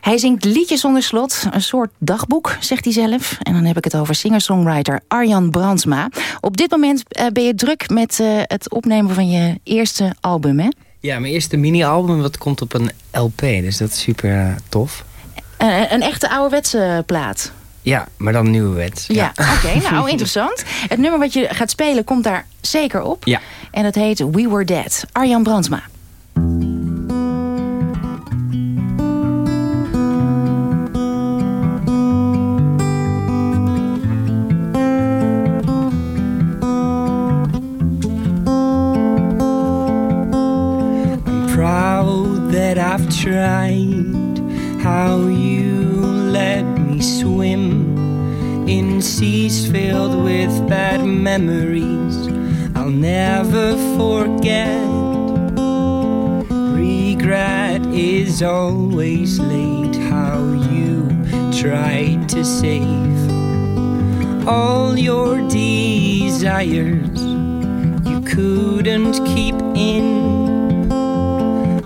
Hij zingt liedjes zonder slot. Een soort dagboek, zegt hij zelf. En dan heb ik het over singer-songwriter Arjan Brandsma. Op dit moment ben je druk met het opnemen van je eerste album, hè? Ja, mijn eerste mini-album, wat komt op een LP. Dus dat is super tof. een echte ouderwetse plaat. Ja, maar dan nieuwe wet. Ja, oké. <laughs> nou, interessant. Het nummer wat je gaat spelen komt daar zeker op. Ja. En dat heet We Were Dead. Arjan Brandsma. I've tried seas filled with bad memories I'll never forget. Regret is always late, how you tried to save all your desires you couldn't keep in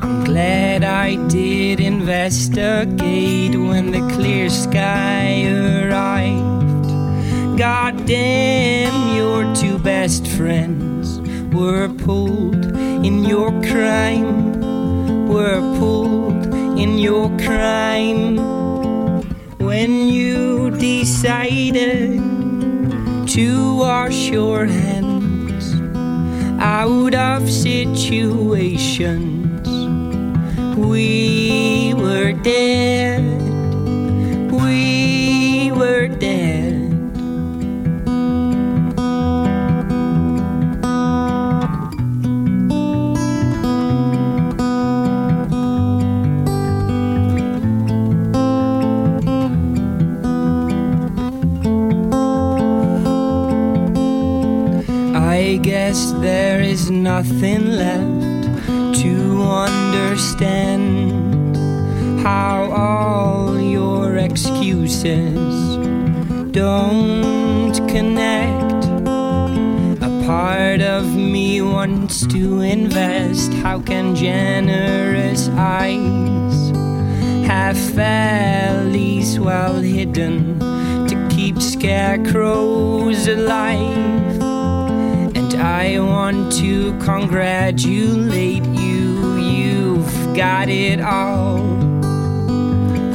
I'm glad I did investigate when the clear sky arrived. God damn, your two best friends were pulled in your crime, were pulled in your crime when you decided to wash your hands out of situations we were dead. Nothing left to understand how all your excuses don't connect. A part of me wants to invest. How can generous eyes have valleys well hidden to keep scarecrows alive? I want to congratulate you. You've got it all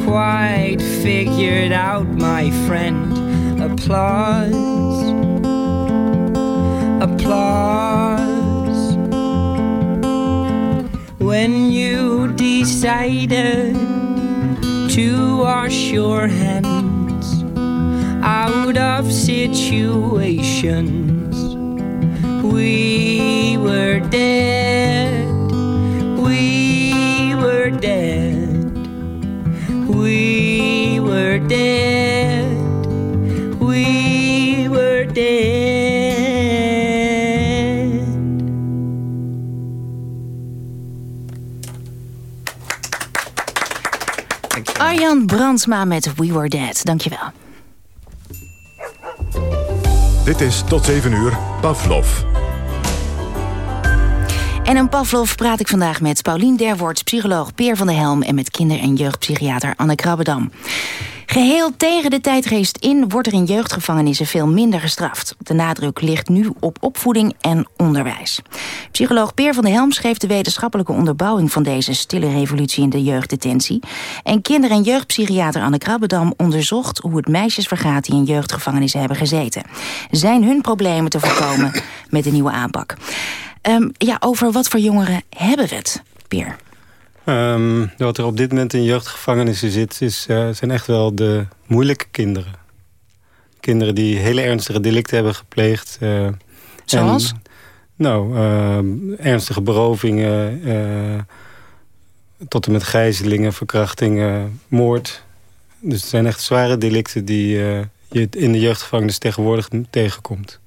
quite figured out, my friend. Applause, applause. When you decided to wash your hands out of situations, we were dead were dead. We were dead. We were dead. Arjan Brandsma met We Were Dead. Dankjewel. Dit is tot 7 uur Pavlov. En een Pavlov praat ik vandaag met Paulien Derwoorts, psycholoog Peer van der Helm... en met kinder- en jeugdpsychiater Anne Krabbedam. Geheel tegen de tijdgeest in wordt er in jeugdgevangenissen veel minder gestraft. De nadruk ligt nu op opvoeding en onderwijs. Psycholoog Peer van der Helm schreef de wetenschappelijke onderbouwing van deze stille revolutie in de jeugddetentie. En kinder- en jeugdpsychiater Anne Krabbedam onderzocht hoe het meisjes vergaat die in jeugdgevangenissen hebben gezeten. Zijn hun problemen te voorkomen <coughs> met de nieuwe aanpak? Um, ja, over wat voor jongeren hebben we het, Peer? Um, wat er op dit moment in jeugdgevangenissen zit... Is, uh, zijn echt wel de moeilijke kinderen. Kinderen die hele ernstige delicten hebben gepleegd. Uh, Zoals? En, nou, uh, ernstige berovingen... eh, tot en met gijzelingen, verkrachtingen, moord. Dus het zijn echt zware delicten die je in de jeugdgevangenis tegenwoordig tegenkomt.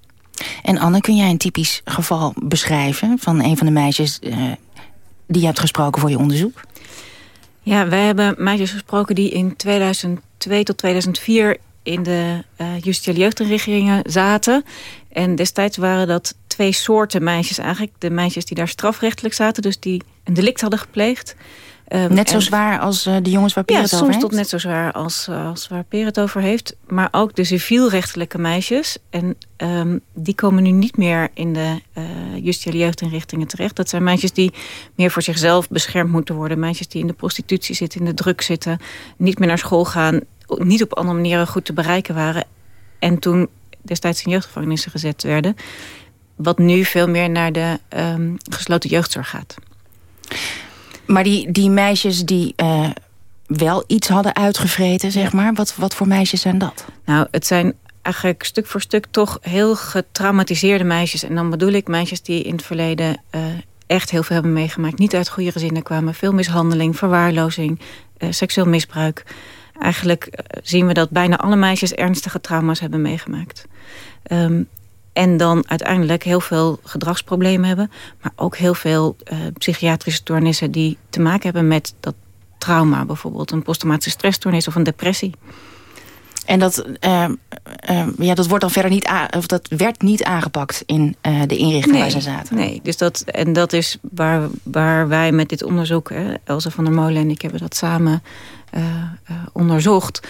En Anne, kun jij een typisch geval beschrijven... van een van de meisjes uh, die je hebt gesproken voor je onderzoek? Ja, wij hebben meisjes gesproken die in 2002 tot 2004... in de uh, justitiële zaten. En destijds waren dat twee soorten meisjes eigenlijk. De meisjes die daar strafrechtelijk zaten, dus die een delict hadden gepleegd... Um, net zo zwaar als uh, de jongens waar Peer ja, het over heeft? soms tot net zo zwaar als, als waar Peer het over heeft. Maar ook de civielrechtelijke meisjes. En um, die komen nu niet meer in de uh, justitiële jeugdinrichtingen terecht. Dat zijn meisjes die meer voor zichzelf beschermd moeten worden. Meisjes die in de prostitutie zitten, in de druk zitten. Niet meer naar school gaan niet op andere manieren goed te bereiken waren. En toen destijds in jeugdgevangenissen gezet werden. Wat nu veel meer naar de um, gesloten jeugdzorg gaat. Maar die, die meisjes die uh, wel iets hadden uitgevreten, zeg maar. Wat, wat voor meisjes zijn dat? Nou, het zijn eigenlijk stuk voor stuk toch heel getraumatiseerde meisjes. En dan bedoel ik meisjes die in het verleden uh, echt heel veel hebben meegemaakt. Niet uit goede gezinnen kwamen. Veel mishandeling, verwaarlozing, uh, seksueel misbruik. Eigenlijk zien we dat bijna alle meisjes ernstige trauma's hebben meegemaakt. Um, en dan uiteindelijk heel veel gedragsproblemen hebben. Maar ook heel veel uh, psychiatrische stoornissen die te maken hebben met dat trauma. Bijvoorbeeld een posttraumatische stressstoornis of een depressie. En dat, uh, uh, ja, dat, wordt dan verder niet of dat werd niet aangepakt in uh, de inrichting nee, waar ze zaten? Nee, dus dat, en dat is waar, waar wij met dit onderzoek... Hè, Elze van der Molen en ik hebben dat samen onderzocht...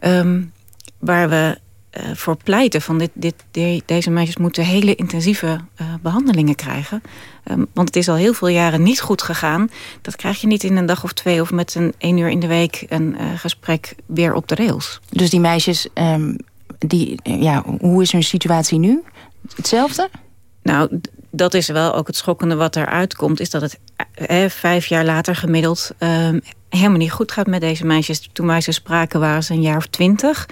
Um, waar we uh, voor pleiten. Van dit, dit, de, deze meisjes moeten hele intensieve uh, behandelingen krijgen. Um, want het is al heel veel jaren niet goed gegaan. Dat krijg je niet in een dag of twee of met een één uur in de week een uh, gesprek weer op de rails. Dus die meisjes, um, die, ja, hoe is hun situatie nu? Hetzelfde? Nou, dat is wel ook het schokkende wat eruit komt. Is dat het eh, vijf jaar later gemiddeld eh, helemaal niet goed gaat met deze meisjes. Toen wij ze spraken waren ze een jaar of twintig.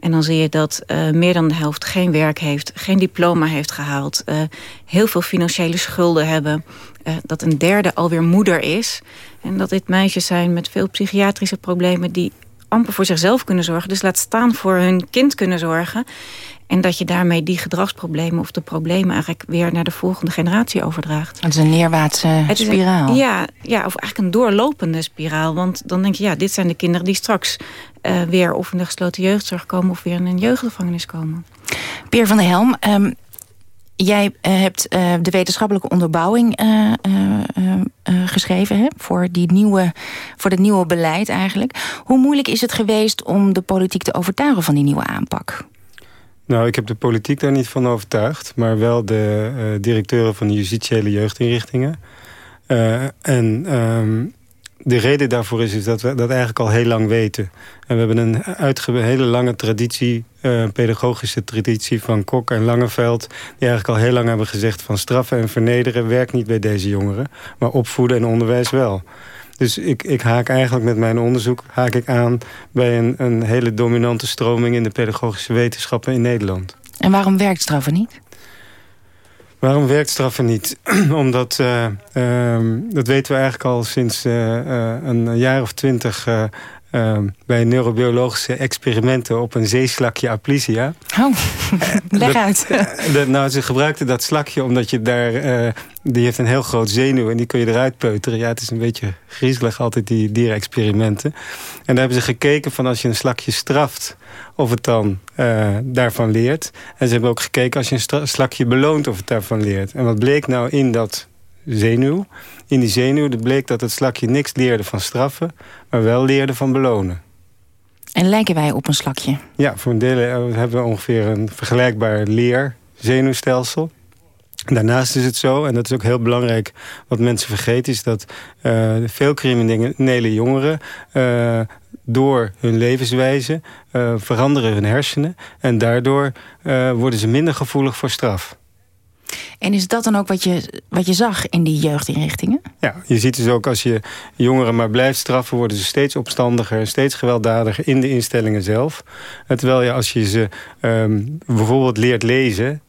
En dan zie je dat uh, meer dan de helft geen werk heeft. Geen diploma heeft gehaald. Uh, heel veel financiële schulden hebben. Uh, dat een derde alweer moeder is. En dat dit meisjes zijn met veel psychiatrische problemen... die amper voor zichzelf kunnen zorgen. Dus laat staan voor hun kind kunnen zorgen. En dat je daarmee die gedragsproblemen of de problemen eigenlijk weer naar de volgende generatie overdraagt. Het is een neerwaartse spiraal. Een, ja, ja, of eigenlijk een doorlopende spiraal. Want dan denk je, ja, dit zijn de kinderen die straks uh, weer of in de gesloten jeugdzorg komen of weer in een jeugdgevangenis komen. Peer van der Helm, um, jij uh, hebt uh, de wetenschappelijke onderbouwing geschreven hè, voor, die nieuwe, voor het nieuwe beleid eigenlijk. Hoe moeilijk is het geweest om de politiek te overtuigen van die nieuwe aanpak? Nou, ik heb de politiek daar niet van overtuigd. Maar wel de uh, directeuren van de justitiële jeugdinrichtingen. Uh, en um, de reden daarvoor is, is dat we dat eigenlijk al heel lang weten. En we hebben een hele lange traditie, uh, pedagogische traditie van Kok en Langeveld... die eigenlijk al heel lang hebben gezegd van straffen en vernederen... werkt niet bij deze jongeren, maar opvoeden en onderwijs wel. Dus ik, ik haak eigenlijk met mijn onderzoek haak ik aan... bij een, een hele dominante stroming in de pedagogische wetenschappen in Nederland. En waarom werkt straffen niet? Waarom werkt straffen niet? <clears throat> Omdat, uh, um, dat weten we eigenlijk al sinds uh, uh, een jaar of twintig... bij neurobiologische experimenten op een zeeslakje Aplysia. Oh, <laughs> leg uit. Dat, nou, ze gebruikten dat slakje omdat je daar... die heeft een heel groot zenuw en die kun je eruit peuteren. Ja, het is een beetje griezelig altijd, die dierexperimenten. En daar hebben ze gekeken van als je een slakje straft of het dan uh, daarvan leert. En ze hebben ook gekeken als je een slakje beloont of het daarvan leert. En wat bleek nou in dat zenuw? In die zenuw bleek dat het slakje niks leerde van straffen... maar wel leerde van belonen. En lijken wij op een slakje? Ja, voor een deel hebben we ongeveer een vergelijkbaar leerzenuwstelsel. Daarnaast is het zo, en dat is ook heel belangrijk wat mensen vergeten... is dat uh, veel criminele jongeren uh, door hun levenswijze uh, veranderen hun hersenen... en daardoor worden ze minder gevoelig voor straf. En is dat dan ook wat je, wat je zag in die jeugdinrichtingen? Ja, je ziet dus ook als je jongeren maar blijft straffen... worden ze steeds opstandiger, steeds gewelddadiger in de instellingen zelf. Terwijl je als je ze um, bijvoorbeeld leert lezen...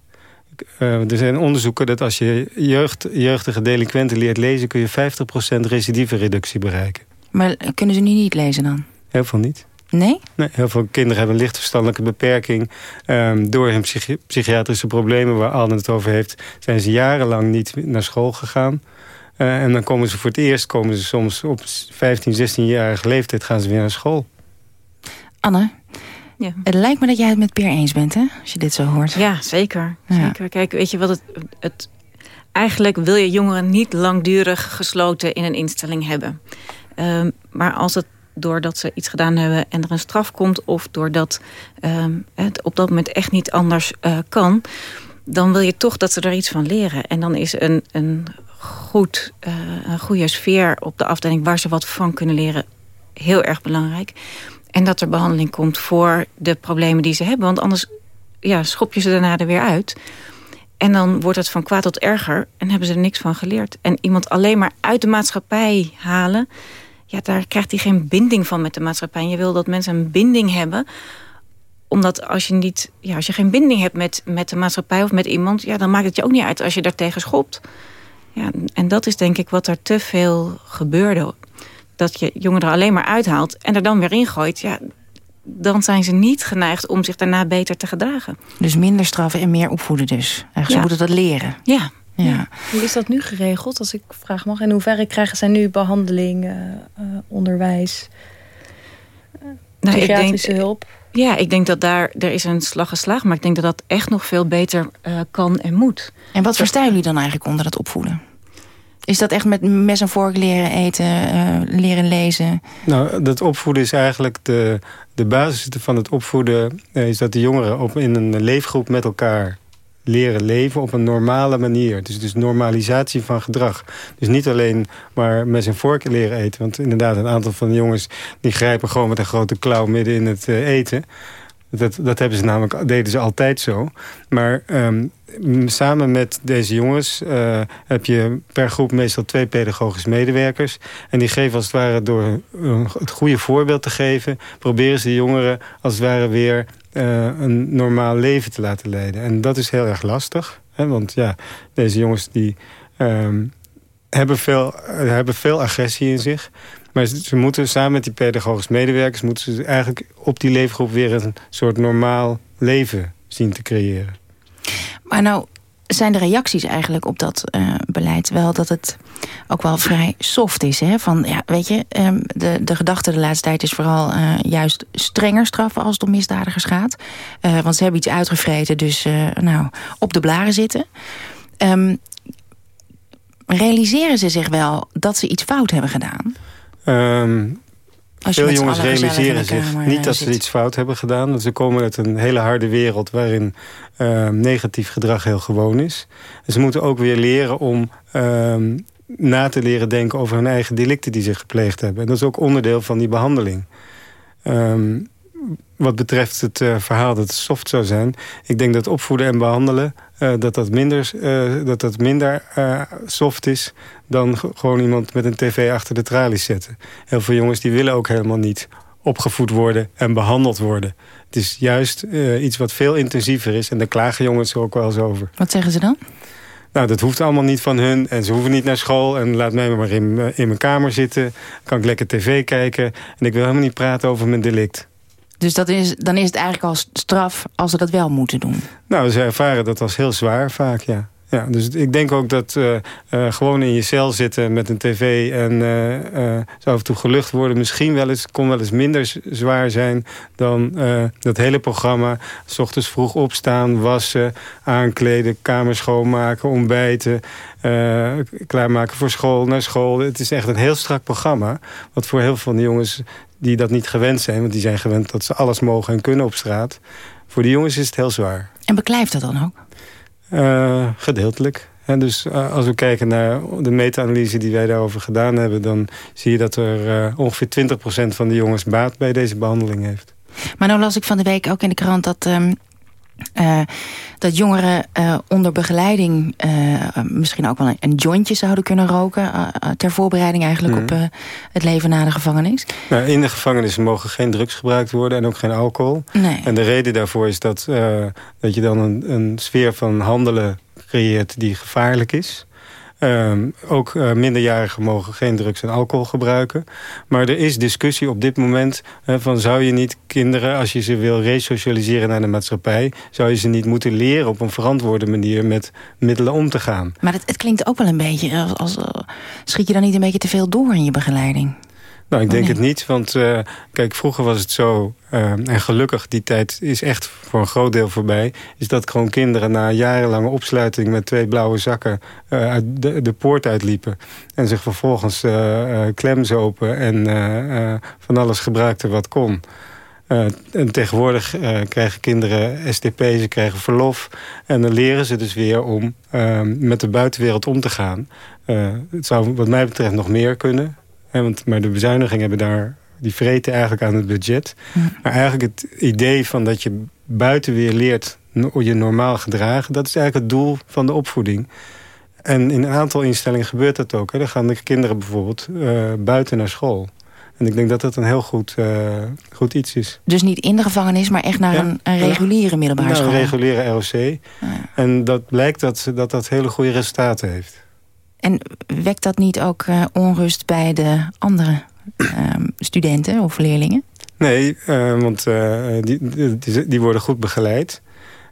Uh, er zijn onderzoeken dat als je jeugd, jeugdige delinquenten leert lezen... kun je 50% recidieve reductie bereiken. Maar kunnen ze nu niet lezen dan? Heel veel niet. Nee? Nee, heel veel kinderen hebben een licht verstandelijke beperking. Um, door hun psychi psychiatrische problemen waar Anne het over heeft... zijn ze jarenlang niet naar school gegaan. Uh, en dan komen ze voor het eerst, komen ze soms op 15, 16-jarige leeftijd... gaan ze weer naar school. Anne, ja. Het lijkt me dat jij het met Peer eens bent, hè? Als je dit zo hoort. Ja, zeker. Ja. zeker. Kijk, weet je wat het, het... Eigenlijk wil je jongeren niet langdurig gesloten in een instelling hebben. Um, maar als het doordat ze iets gedaan hebben en er een straf komt... of doordat um, het op dat moment echt niet anders uh, kan... dan wil je toch dat ze er iets van leren. En dan is een, een, goed, uh, een goede sfeer op de afdeling... waar ze wat van kunnen leren heel erg belangrijk. En dat er behandeling komt voor de problemen die ze hebben. Want anders ja, schop je ze daarna er weer uit. En dan wordt het van kwaad tot erger en hebben ze er niks van geleerd. En iemand alleen maar uit de maatschappij halen... ja, daar krijgt hij geen binding van met de maatschappij. En je wil dat mensen een binding hebben omdat als je, niet, ja, als je geen binding hebt met, met de maatschappij of met iemand... Ja, dan maakt het je ook niet uit als je daartegen schopt. Ja, en dat is denk ik wat er te veel gebeurde. Dat je jongeren alleen maar uithaalt en er dan weer ingooit. Ja, dan zijn ze niet geneigd om zich daarna beter te gedragen. Dus minder straffen en meer opvoeden dus. Eigenlijk, Ze moeten dat leren. Ja. Ja. Hoe is dat nu geregeld, als ik vraag mag? In hoeverre krijgen zij nu behandeling, uh, onderwijs, nou, psychiatrische hulp? Ja, ik denk dat daar, er is een slag geslagen. Maar ik denk dat dat echt nog veel beter uh, kan en moet. En wat verstaan jullie dan eigenlijk onder dat opvoeden? Is dat echt met mes en vork leren eten, uh, leren lezen? Nou, dat opvoeden is eigenlijk de, de basis van het opvoeden... Uh, is dat de jongeren op, in een leefgroep met elkaar leren leven op een normale manier. Dus, dus normalisatie van gedrag. Dus niet alleen maar met zijn vork leren eten. Want inderdaad, een aantal van de jongens... die grijpen gewoon met een grote klauw midden in het uh, eten. Dat, dat hebben ze namelijk, deden ze altijd zo. Maar um, samen met deze jongens uh, heb je per groep meestal twee pedagogische medewerkers. En die geven als het ware door het goede voorbeeld te geven... proberen ze de jongeren als het ware weer uh, een normaal leven te laten leiden. En dat is heel erg lastig. Hè? Want ja, deze jongens die um, hebben, veel, hebben veel agressie in zich. Maar ze moeten samen met die pedagogische medewerkers... moeten ze eigenlijk op die leefgroep weer een soort normaal leven zien te creëren. Maar nou zijn de reacties eigenlijk op dat uh, beleid wel dat het ook wel vrij soft is. Hè? Van, ja, weet je, um, de, de gedachte de laatste tijd is vooral uh, juist strenger straffen als het om misdadigers gaat. Uh, want ze hebben iets uitgevreten, dus nou, op de blaren zitten. Um, realiseren ze zich wel dat ze iets fout hebben gedaan? Um, veel jongens realiseren zich niet dat ze iets fout hebben gedaan. Want ze komen uit een hele harde wereld waarin uh, negatief gedrag heel gewoon is. En ze moeten ook weer leren om uh, na te leren denken over hun eigen delicten die ze gepleegd hebben. En dat is ook onderdeel van die behandeling. Um, wat betreft het uh, verhaal dat het soft zou zijn. Ik denk dat opvoeden en behandelen uh, dat dat minder, uh, dat dat minder soft is... dan gewoon iemand met een tv achter de tralies zetten. Heel veel jongens die willen ook helemaal niet opgevoed worden en behandeld worden. Het is juist iets wat veel intensiever is. En daar klagen jongens ook wel eens over. Wat zeggen ze dan? Nou, dat hoeft allemaal niet van hun. En ze hoeven niet naar school. En laat mij maar in, in mijn kamer zitten. Kan ik lekker tv kijken. En ik wil helemaal niet praten over mijn delict. Dus dat is, dan is het eigenlijk al straf als ze dat wel moeten doen? Nou, ze ervaren dat als heel zwaar vaak, ja. Ja, dus ik denk ook dat uh, uh, gewoon in je cel zitten met een tv... en uh, zo af en toe gelucht worden... misschien wel eens, kon wel eens minder zwaar zijn dan dat hele programma. S ochtends vroeg opstaan, wassen, aankleden, kamer schoonmaken, ontbijten... klaarmaken voor school, naar school. Het is echt een heel strak programma... wat voor heel veel van de jongens die dat niet gewend zijn... want die zijn gewend dat ze alles mogen en kunnen op straat. Voor die jongens is het heel zwaar. En beklijft dat dan ook? Uh, gedeeltelijk. En dus uh, als we kijken naar de meta-analyse die wij daarover gedaan hebben... dan zie je dat er uh, ongeveer 20% van de jongens baat bij deze behandeling heeft. Maar nou las ik van de week ook in de krant dat... Um, uh, dat jongeren uh, onder begeleiding uh, misschien ook wel een, een, jointje zouden kunnen roken. ter voorbereiding eigenlijk mm. op het leven na de gevangenis. Nou, in de gevangenis mogen geen drugs gebruikt worden en ook geen alcohol. Nee. En de reden daarvoor is dat, dat je dan een, een sfeer van handelen creëert die gevaarlijk is. Um, ook uh, minderjarigen mogen geen drugs en alcohol gebruiken. Maar er is discussie op dit moment van zou je niet kinderen, als je ze wil resocialiseren naar de maatschappij, zou je ze niet moeten leren op een verantwoorde manier met middelen om te gaan. Maar het, het klinkt ook wel een beetje als, uh, schiet je dan niet een beetje te veel door in je begeleiding? Nou, ik denk nee. het niet, want uh, kijk, vroeger was het zo... Uh, en gelukkig, die tijd is echt voor een groot deel voorbij... is dat gewoon kinderen na jarenlange opsluiting... met twee blauwe zakken uh, uit de, de, poort uitliepen... en zich vervolgens klemzopen en van alles gebruikten wat kon... en tegenwoordig krijgen kinderen STP, ze krijgen verlof... en dan leren ze dus weer om met de buitenwereld om te gaan. het zou wat mij betreft nog meer kunnen... want, maar de bezuinigingen hebben daar Die vreten eigenlijk aan het budget. Maar eigenlijk het idee van dat je buiten weer leert je normaal gedragen... dat is eigenlijk het doel van de opvoeding. En in een aantal instellingen gebeurt dat ook. Hè. Dan gaan de kinderen bijvoorbeeld uh, buiten naar school. En ik denk dat dat een heel goed, uh, goed iets is. Dus niet in de gevangenis, maar echt naar ja. een, een, reguliere middelbare school? Naar een reguliere ROC. Ah, ja. En dat blijkt dat, dat dat hele goede resultaten heeft. En wekt dat niet ook uh, onrust bij de andere studenten of leerlingen? Nee, want die, die, die, worden goed begeleid.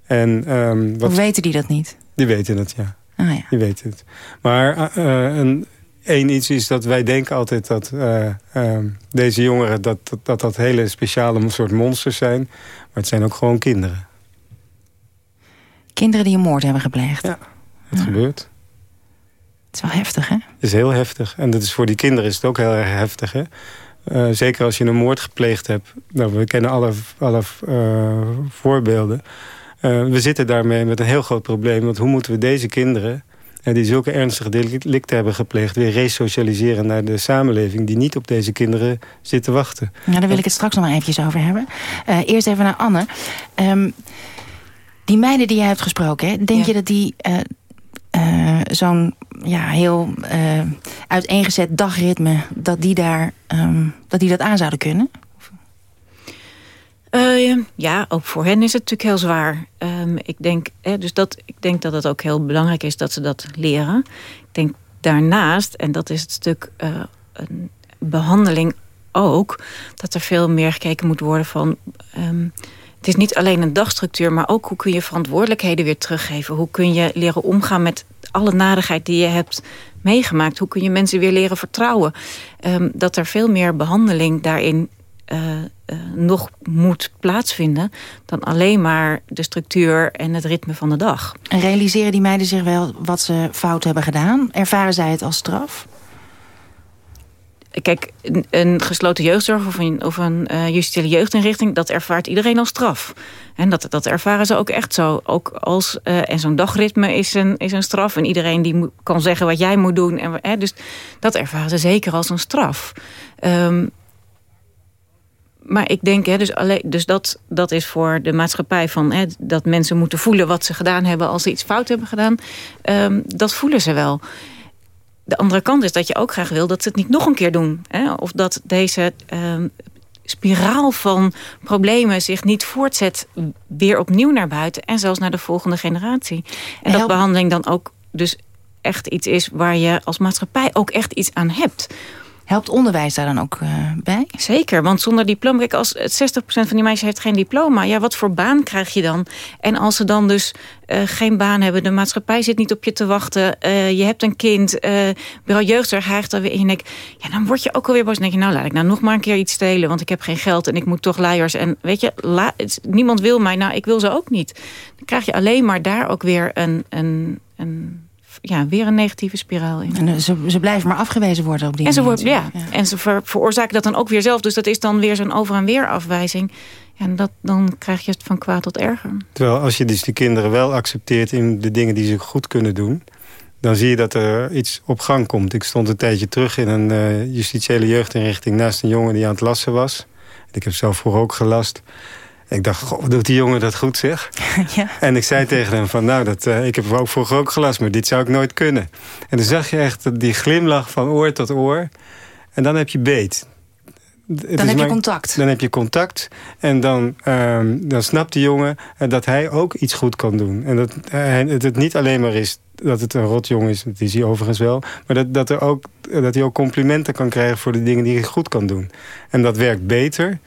En, um, wat... Hoe weten die dat niet? Die weten het, ja. Ah, ja. Die weten het. Maar uh, een, één iets is dat wij denken altijd dat uh, uh, deze jongeren... Dat, dat, dat dat hele speciale soort monsters zijn. Maar het zijn ook gewoon kinderen. Kinderen die een moord hebben gepleegd? Ja, het ja. gebeurt. Het is wel heftig, hè? Het is heel heftig. En dat is voor die kinderen is het ook heel erg heftig, hè? Uh, zeker als je een moord gepleegd hebt. Nou, we kennen alle, alle voorbeelden. Uh, we zitten daarmee met een heel groot probleem. Want hoe moeten we deze kinderen... Uh, die zulke ernstige delicten hebben gepleegd... weer resocialiseren naar de samenleving... die niet op deze kinderen zit te wachten. Ja, daar wil ik het straks nog maar eventjes over hebben. Uh, eerst even naar Anne. Um, die meiden die jij hebt gesproken... Hè, denk ja. je dat die zo'n ja, heel uiteengezet dagritme... dat die, daar, um, dat die dat aan zouden kunnen? Uh, ja, ook voor hen is het natuurlijk heel zwaar. Um, ik, denk, hè, dus dat, ik denk dat het ook heel belangrijk is dat ze dat leren. Ik denk daarnaast, en dat is het stuk uh, een behandeling ook... dat er veel meer gekeken moet worden van... Um, het is niet alleen een dagstructuur, maar ook hoe kun je verantwoordelijkheden weer teruggeven. Hoe kun je leren omgaan met alle nadigheid die je hebt meegemaakt. Hoe kun je mensen weer leren vertrouwen. Um, dat er veel meer behandeling daarin uh, uh, nog moet plaatsvinden... dan alleen maar de structuur en het ritme van de dag. En realiseren die meiden zich wel wat ze fout hebben gedaan? Ervaren zij het als straf? Kijk, een, gesloten jeugdzorg of een, of een uh, justitiële jeugdinrichting... dat ervaart iedereen als straf. En dat, dat ervaren ze ook echt zo. Ook als, uh, en zo'n dagritme is een, is een straf. En iedereen die kan zeggen wat jij moet doen. En, hè, dus dat ervaren ze zeker als een straf. Um, maar ik denk, hè, dus, alleen, dus dat, dat is voor de maatschappij van hè, dat mensen moeten voelen wat ze gedaan hebben als ze iets fout hebben gedaan. Um, dat voelen ze wel. De andere kant is dat je ook graag wil dat ze het niet nog een keer doen. Hè? Of dat deze um, spiraal van problemen zich niet voortzet weer opnieuw naar buiten. En zelfs naar de volgende generatie. En dat behandeling dan ook dus echt iets is waar je als maatschappij ook echt iets aan hebt. Helpt onderwijs daar dan ook uh, bij? Zeker, want zonder diploma... Kijk, als 60% van die meisjes heeft geen diploma... ja, wat voor baan krijg je dan? En als ze dan dus uh, geen baan hebben... de maatschappij zit niet op je te wachten... Uh, je hebt een kind, bureau jeugdzorg hijgt dan weer in ja, dan word je ook alweer boos. Dan denk je, nou, laat ik nou nog maar een keer iets stelen... want ik heb geen geld en ik moet toch luiers. En weet je, niemand wil mij, nou, ik wil ze ook niet. Dan krijg je alleen maar daar ook weer een... een, een ja, weer een negatieve spiraal in. En ze, ze blijven maar afgewezen worden op die en ze manier. Worden, ja. ja. En ze ver, veroorzaken dat dan ook weer zelf. Dus dat is dan weer zo'n over- en weer afwijzing. En dat, dan krijg je het van kwaad tot erger. Terwijl als je dus die kinderen wel accepteert in de dingen die ze goed kunnen doen... dan zie je dat er iets op gang komt. Ik stond een tijdje terug in een uh, justitiële jeugdinrichting... naast een jongen die aan het lassen was. Ik heb zelf vroeger ook gelast. Ik dacht, goh, doet die jongen dat goed zeg? <laughs> Ja. En ik zei tegen hem van, nou, dat, uh, ik heb ook vroeger ook gelast... maar dit zou ik nooit kunnen. En dan zag je echt die glimlach van oor tot oor. En dan heb je beet. Het dan heb je maar, contact. Dan heb je contact. En dan, um, dan snapt die jongen dat hij ook iets goed kan doen. En dat hij, het, het niet alleen maar is dat het een rotjongen is, dat is hij overigens wel. Maar dat, dat, er ook, dat hij ook complimenten kan krijgen voor de dingen die hij goed kan doen. En dat werkt beter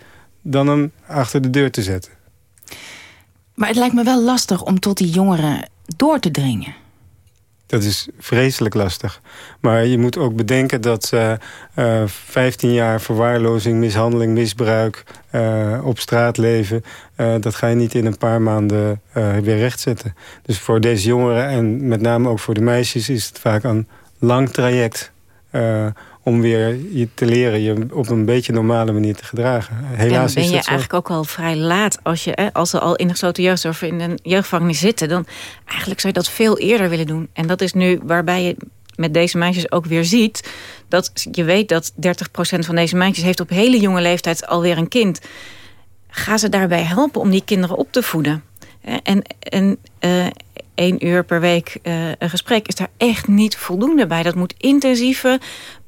dan hem achter de deur te zetten. Maar het lijkt me wel lastig om tot die jongeren door te dringen. Dat is vreselijk lastig. Maar je moet ook bedenken dat uh, uh, 15 jaar verwaarlozing, mishandeling, misbruik... Uh, op straat leven, dat ga je niet in een paar maanden weer rechtzetten. Dus voor deze jongeren en met name ook voor de meisjes... is het vaak een lang traject om weer je te leren je op een beetje normale manier te gedragen. Helaas ben is je eigenlijk ook al vrij laat als, je, als ze al in een gesloten jeugdzorg of in een jeugdgevangenis zitten. Dan eigenlijk zou je dat veel eerder willen doen. En dat is nu waarbij je met deze meisjes ook weer ziet... dat je weet dat 30% van deze meisjes heeft op hele jonge leeftijd alweer een kind. Ga ze daarbij helpen om die kinderen op te voeden. En, en uh, één uur per week uh, een gesprek is daar echt niet voldoende bij. Dat moet intensieve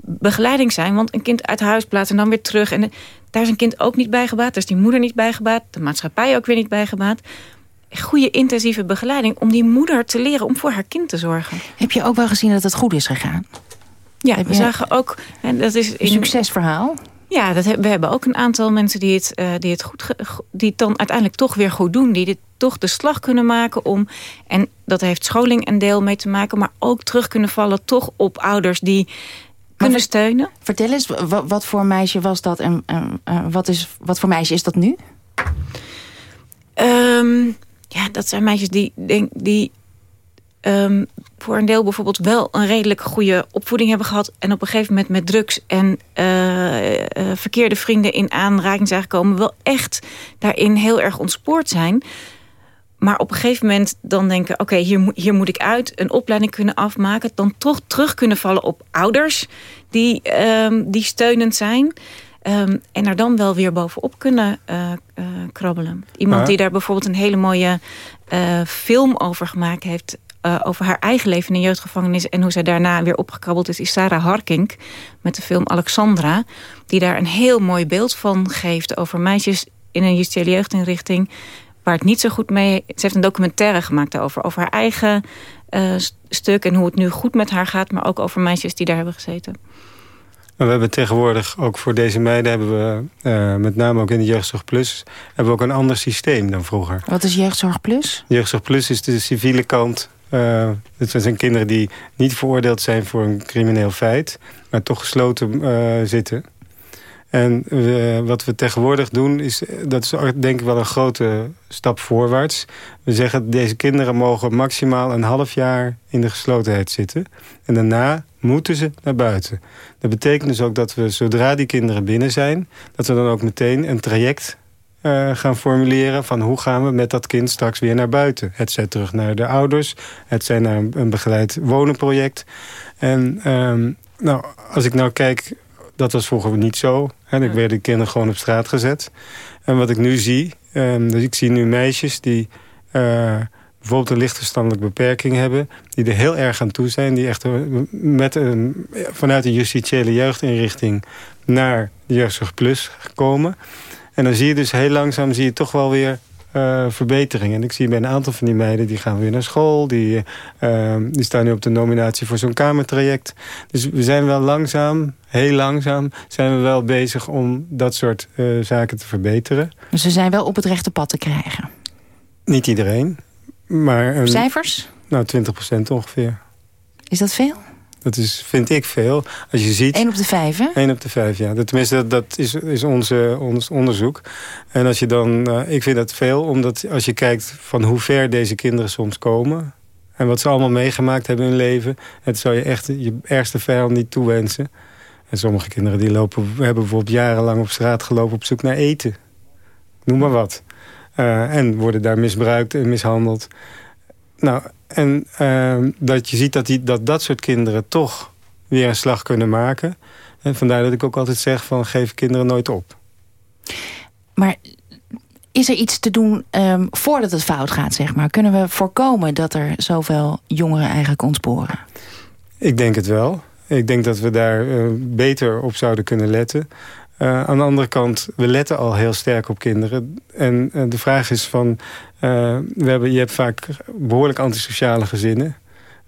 begeleiding zijn. Want een kind uit huis plaatsen en dan weer terug. En daar is een kind ook niet bij gebaat. Daar is die moeder niet bij gebaat. De maatschappij ook weer niet bij gebaat goede intensieve begeleiding... om die moeder te leren om voor haar kind te zorgen. Heb je ook wel gezien dat het goed is gegaan? Ja, we zagen ook... En dat is een succesverhaal? Ja, dat, we hebben ook een aantal mensen die het, uh, die, het goed die het dan uiteindelijk toch weer goed doen. Die dit toch de slag kunnen maken om... en dat heeft scholing een deel mee te maken... maar ook terug kunnen vallen toch op ouders die kunnen steunen. Vertel eens, wat, voor meisje was dat en uh, wat, is, wat voor meisje is dat nu? Um, ja, dat zijn meisjes die, denk, die um, voor een deel bijvoorbeeld wel een redelijk goede opvoeding hebben gehad. En op een gegeven moment met drugs en uh, uh, verkeerde vrienden in aanraking zijn gekomen. Wel echt daarin heel erg ontspoord zijn. Maar op een gegeven moment dan denken... oké, okay, hier, hier moet ik uit, een opleiding kunnen afmaken. Dan toch terug kunnen vallen op ouders die, um, die steunend zijn... Um, en er dan wel weer bovenop kunnen uh, uh, krabbelen. Iemand maar... die daar bijvoorbeeld een hele mooie uh, film over gemaakt heeft... over haar eigen leven in de jeugdgevangenis... en hoe zij daarna weer opgekrabbeld is... is Sarah Harking met de film Alexandra... die daar een heel mooi beeld van geeft... over meisjes in een justitiële jeugdinrichting... waar het niet zo goed mee... Ze heeft een documentaire gemaakt daarover... over haar eigen stuk en hoe het nu goed met haar gaat... maar ook over meisjes die daar hebben gezeten. Maar we hebben tegenwoordig, ook voor deze meiden... hebben we, uh, met name ook in de Jeugdzorg Plus... hebben we ook een ander systeem dan vroeger. Wat is Jeugdzorg Plus? Jeugdzorg Plus is de civiele kant. Uh, het zijn kinderen die niet veroordeeld zijn voor een crimineel feit... maar toch gesloten uh, zitten. En we, wat we tegenwoordig doen, is, dat is denk ik wel een grote stap voorwaarts. We zeggen deze kinderen mogen maximaal een half jaar in de geslotenheid zitten. En daarna moeten ze naar buiten. Dat betekent dus ook dat we zodra die kinderen binnen zijn... dat we dan ook meteen een traject uh, gaan formuleren... van hoe gaan we met dat kind straks weer naar buiten. Het zij terug naar de ouders, het zijn naar een, begeleid wonenproject. En um, nou, als ik nou kijk, dat was vroeger niet zo. En ik werd de kinderen gewoon op straat gezet. En wat ik nu zie, um, dus ik zie nu meisjes die... Uh, bijvoorbeeld een licht verstandelijke beperking hebben... die er heel erg aan toe zijn... die echt met een, vanuit een justitiële jeugdinrichting... naar de Jeugdzorg Plus komen. En dan zie je dus heel langzaam zie je toch wel weer uh, verbetering. En ik zie bij een aantal van die meiden... die gaan weer naar school. Die, uh, die staan nu op de nominatie voor zo'n kamertraject. Dus we zijn wel langzaam, heel langzaam... zijn we wel bezig om dat soort uh, zaken te verbeteren. Dus ze zijn wel op het rechte pad te krijgen? Niet iedereen. Maar Cijfers? Nou, 20% ongeveer. Is dat veel? Dat is, vind ik veel. Als je ziet... 1 op de 5, hè? 1 op de 5, ja. Tenminste, dat, dat is, is onze, ons onderzoek. En als je dan... Uh, ik vind dat veel, omdat als je kijkt van hoe ver deze kinderen soms komen... en wat ze allemaal meegemaakt hebben in hun leven... het zou je echt je ergste vijand niet toewensen. En sommige kinderen die lopen, hebben bijvoorbeeld jarenlang op straat gelopen... op zoek naar eten. Noem maar wat. Uh, en worden daar misbruikt en mishandeld. Nou, en uh, dat je ziet dat, die, dat dat soort kinderen toch weer een slag kunnen maken. En vandaar dat ik ook altijd zeg van geef kinderen nooit op. Maar is er iets te doen um, voordat het fout gaat, zeg maar? Kunnen we voorkomen dat er zoveel jongeren eigenlijk ontsporen? Ik denk het wel. Ik denk dat we daar uh, beter op zouden kunnen letten. Uh, aan de andere kant, we letten al heel sterk op kinderen. En uh, de vraag is van... Uh, we hebben, je hebt vaak behoorlijk antisociale gezinnen...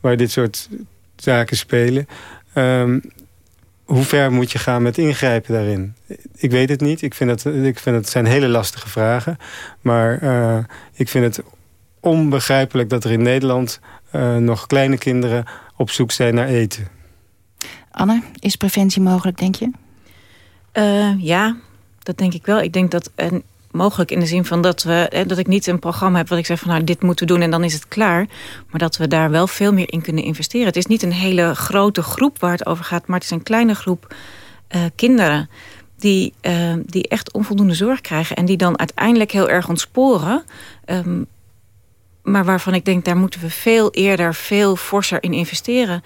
waar dit soort zaken spelen. Um, hoe ver moet je gaan met ingrijpen daarin? Ik weet het niet. Ik vind het, ik vind het zijn hele lastige vragen. Maar ik vind het onbegrijpelijk dat er in Nederland... nog kleine kinderen op zoek zijn naar eten. Anne, is preventie mogelijk, denk je? Uh, ja, dat denk ik wel. Ik denk dat en mogelijk in de zin van dat we dat ik niet een programma heb wat ik zeg van nou dit moeten we doen en dan is het klaar. Maar dat we daar wel veel meer in kunnen investeren. Het is niet een hele grote groep waar het over gaat, maar het is een kleine groep uh, kinderen die, uh, die echt onvoldoende zorg krijgen en die dan uiteindelijk heel erg ontsporen. Um, maar waarvan ik denk, daar moeten we veel eerder, veel forser in investeren.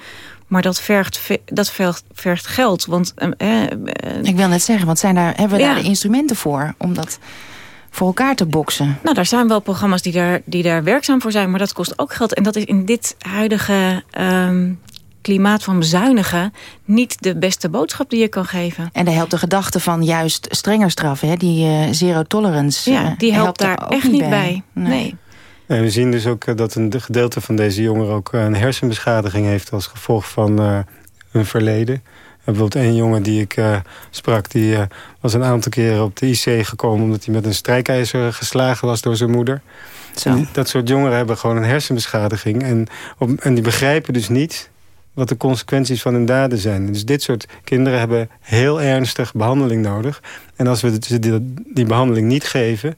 Maar dat vergt, ve- dat vergt, vergt geld. Want, eh, eh, Ik wil net zeggen, want zijn daar, hebben we Ja. daar de instrumenten voor... om dat voor elkaar te boksen? Nou, daar zijn wel programma's die daar, die daar werkzaam voor zijn. Maar dat kost ook geld. En dat is in dit huidige ehm, klimaat van bezuinigen... niet de beste boodschap die je kan geven. En daar helpt de gedachte van juist strenger straffen, hè? die eh, zero tolerance. Ja, eh, die helpt daar ook echt niet bij. Nee. En we zien dus ook eh, dat een gedeelte van deze jongeren ook een hersenbeschadiging heeft als gevolg van eh, hun verleden. Bijvoorbeeld één jongen die ik eh, sprak, die eh, was een aantal keren op de IC gekomen omdat hij met een strijkijzer geslagen was door zijn moeder. Die- dat soort jongeren hebben gewoon een hersenbeschadiging en, op, en die begrijpen dus niet wat de consequenties van hun daden zijn. Dus dit soort kinderen hebben heel ernstig behandeling nodig. En als we die, die behandeling niet geven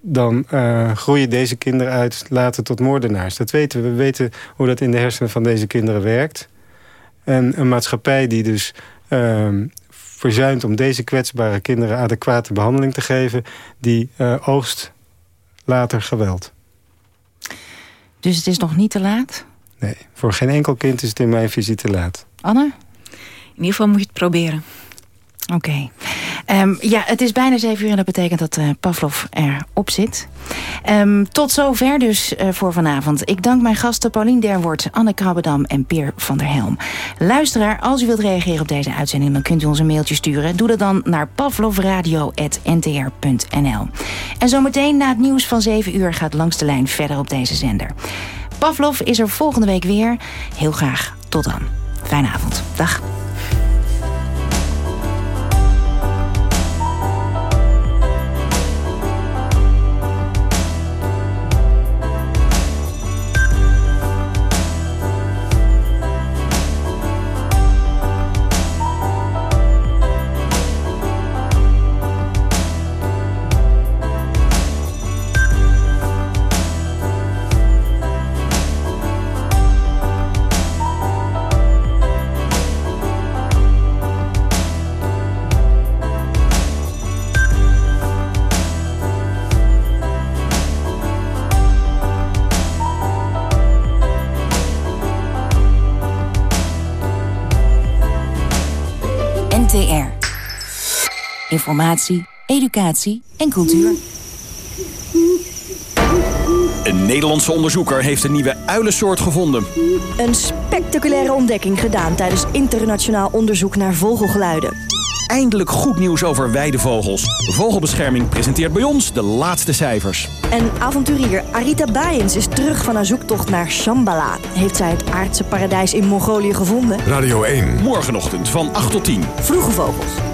dan eh, groeien deze kinderen uit later tot moordenaars. Dat weten we. We weten hoe dat in de hersenen van deze kinderen werkt. En een maatschappij die dus ehm, verzuimt om deze kwetsbare kinderen adequate behandeling te geven... die eh, oogst later geweld. Dus het is nog niet te laat? Nee, voor geen enkel kind is het in mijn visie te laat. Anne? In ieder geval moet je het proberen. Oké. Ehm, ja, het is bijna zeven uur en dat betekent dat eh, Pavlov erop zit. Ehm, tot zover dus eh, voor vanavond. Ik dank mijn gasten Paulien Derwoord, Anne Krabbedam en Peer van der Helm. Luisteraar, als u wilt reageren op deze uitzending... dan kunt u ons een mailtje sturen. Doe dat dan naar pavlovradio.ntr.nl. En zometeen na het nieuws van 7 uur gaat Langs de Lijn verder op deze zender. Pavlov is er volgende week weer. Heel graag tot dan. Fijne avond. Dag. Informatie, educatie en cultuur. Een Nederlandse onderzoeker heeft een nieuwe uilensoort gevonden. Een spectaculaire ontdekking gedaan tijdens internationaal onderzoek naar vogelgeluiden. Eindelijk goed nieuws over weidevogels. Vogelbescherming presenteert bij ons de laatste cijfers. En avonturier Arita Bayens is terug van haar zoektocht naar Shambhala. Heeft zij het aardse paradijs in Mongolië gevonden? Radio 1. Morgenochtend van 8 tot 10. Vroege vogels.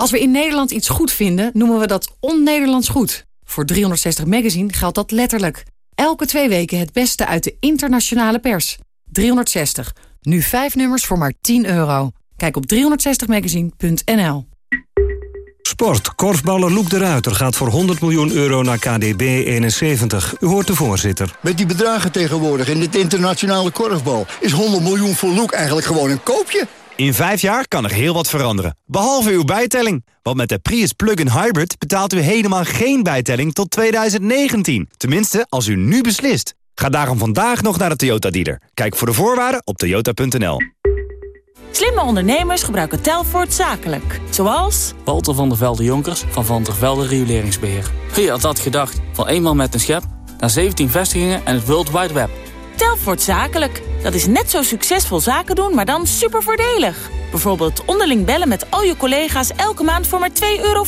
Als we in Nederland iets goed vinden, noemen we dat on-Nederlands goed. Voor 360 Magazine geldt dat letterlijk. Elke twee weken het beste uit de internationale pers. 360. Nu vijf nummers voor maar 10 euro. Kijk op 360magazine.nl. Sport. Korfballer Loek de Ruiter gaat voor 100 miljoen euro naar KDB 71. U hoort de voorzitter. Met die bedragen tegenwoordig in dit internationale korfbal... is 100 miljoen voor Loek eigenlijk gewoon een koopje. In vijf jaar kan er heel wat veranderen. Behalve uw bijtelling. Want met de Prius Plug-in Hybrid betaalt u helemaal geen bijtelling tot 2019. Tenminste, als u nu beslist. Ga daarom vandaag nog naar de Toyota dealer. Kijk voor de voorwaarden op toyota.nl. Slimme ondernemers gebruiken Telfort zakelijk. Zoals... Walter van der Velde Jonkers van Van der Velde Rioleringsbeheer. Wie had dat gedacht? Van eenmaal met een schep naar 17 vestigingen en het World Wide Web. Telfort zakelijk. Dat is net zo succesvol zaken doen, maar dan super voordelig. Bijvoorbeeld onderling bellen met al je collega's elke maand voor maar 2,50 euro.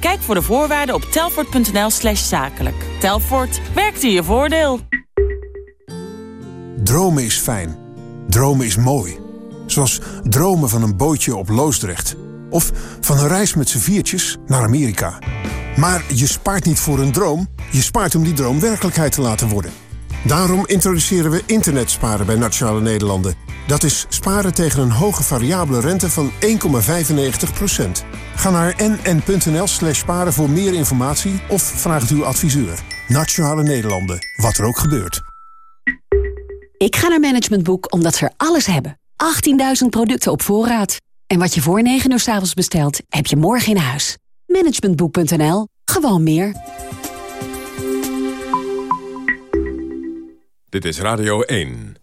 Kijk voor de voorwaarden op telfort.nl slash zakelijk. Telfort, werkt in je voordeel. Dromen is fijn. Dromen is mooi. Zoals dromen van een bootje op Loosdrecht. Of van een reis met z'n viertjes naar Amerika. Maar je spaart niet voor een droom. Je spaart om die droom werkelijkheid te laten worden. Daarom introduceren we internetsparen bij Nationale Nederlanden. Dat is sparen tegen een hoge variabele rente van 1,95%. Ga naar nn.nl slash sparen voor meer informatie of vraag uw adviseur. Nationale Nederlanden, wat er ook gebeurt. Ik ga naar Management Boek omdat ze er alles hebben. 18.000 producten op voorraad. En wat je voor 9 uur s avonds bestelt, heb je morgen in huis. Managementboek.nl. Gewoon meer. Dit is Radio 1.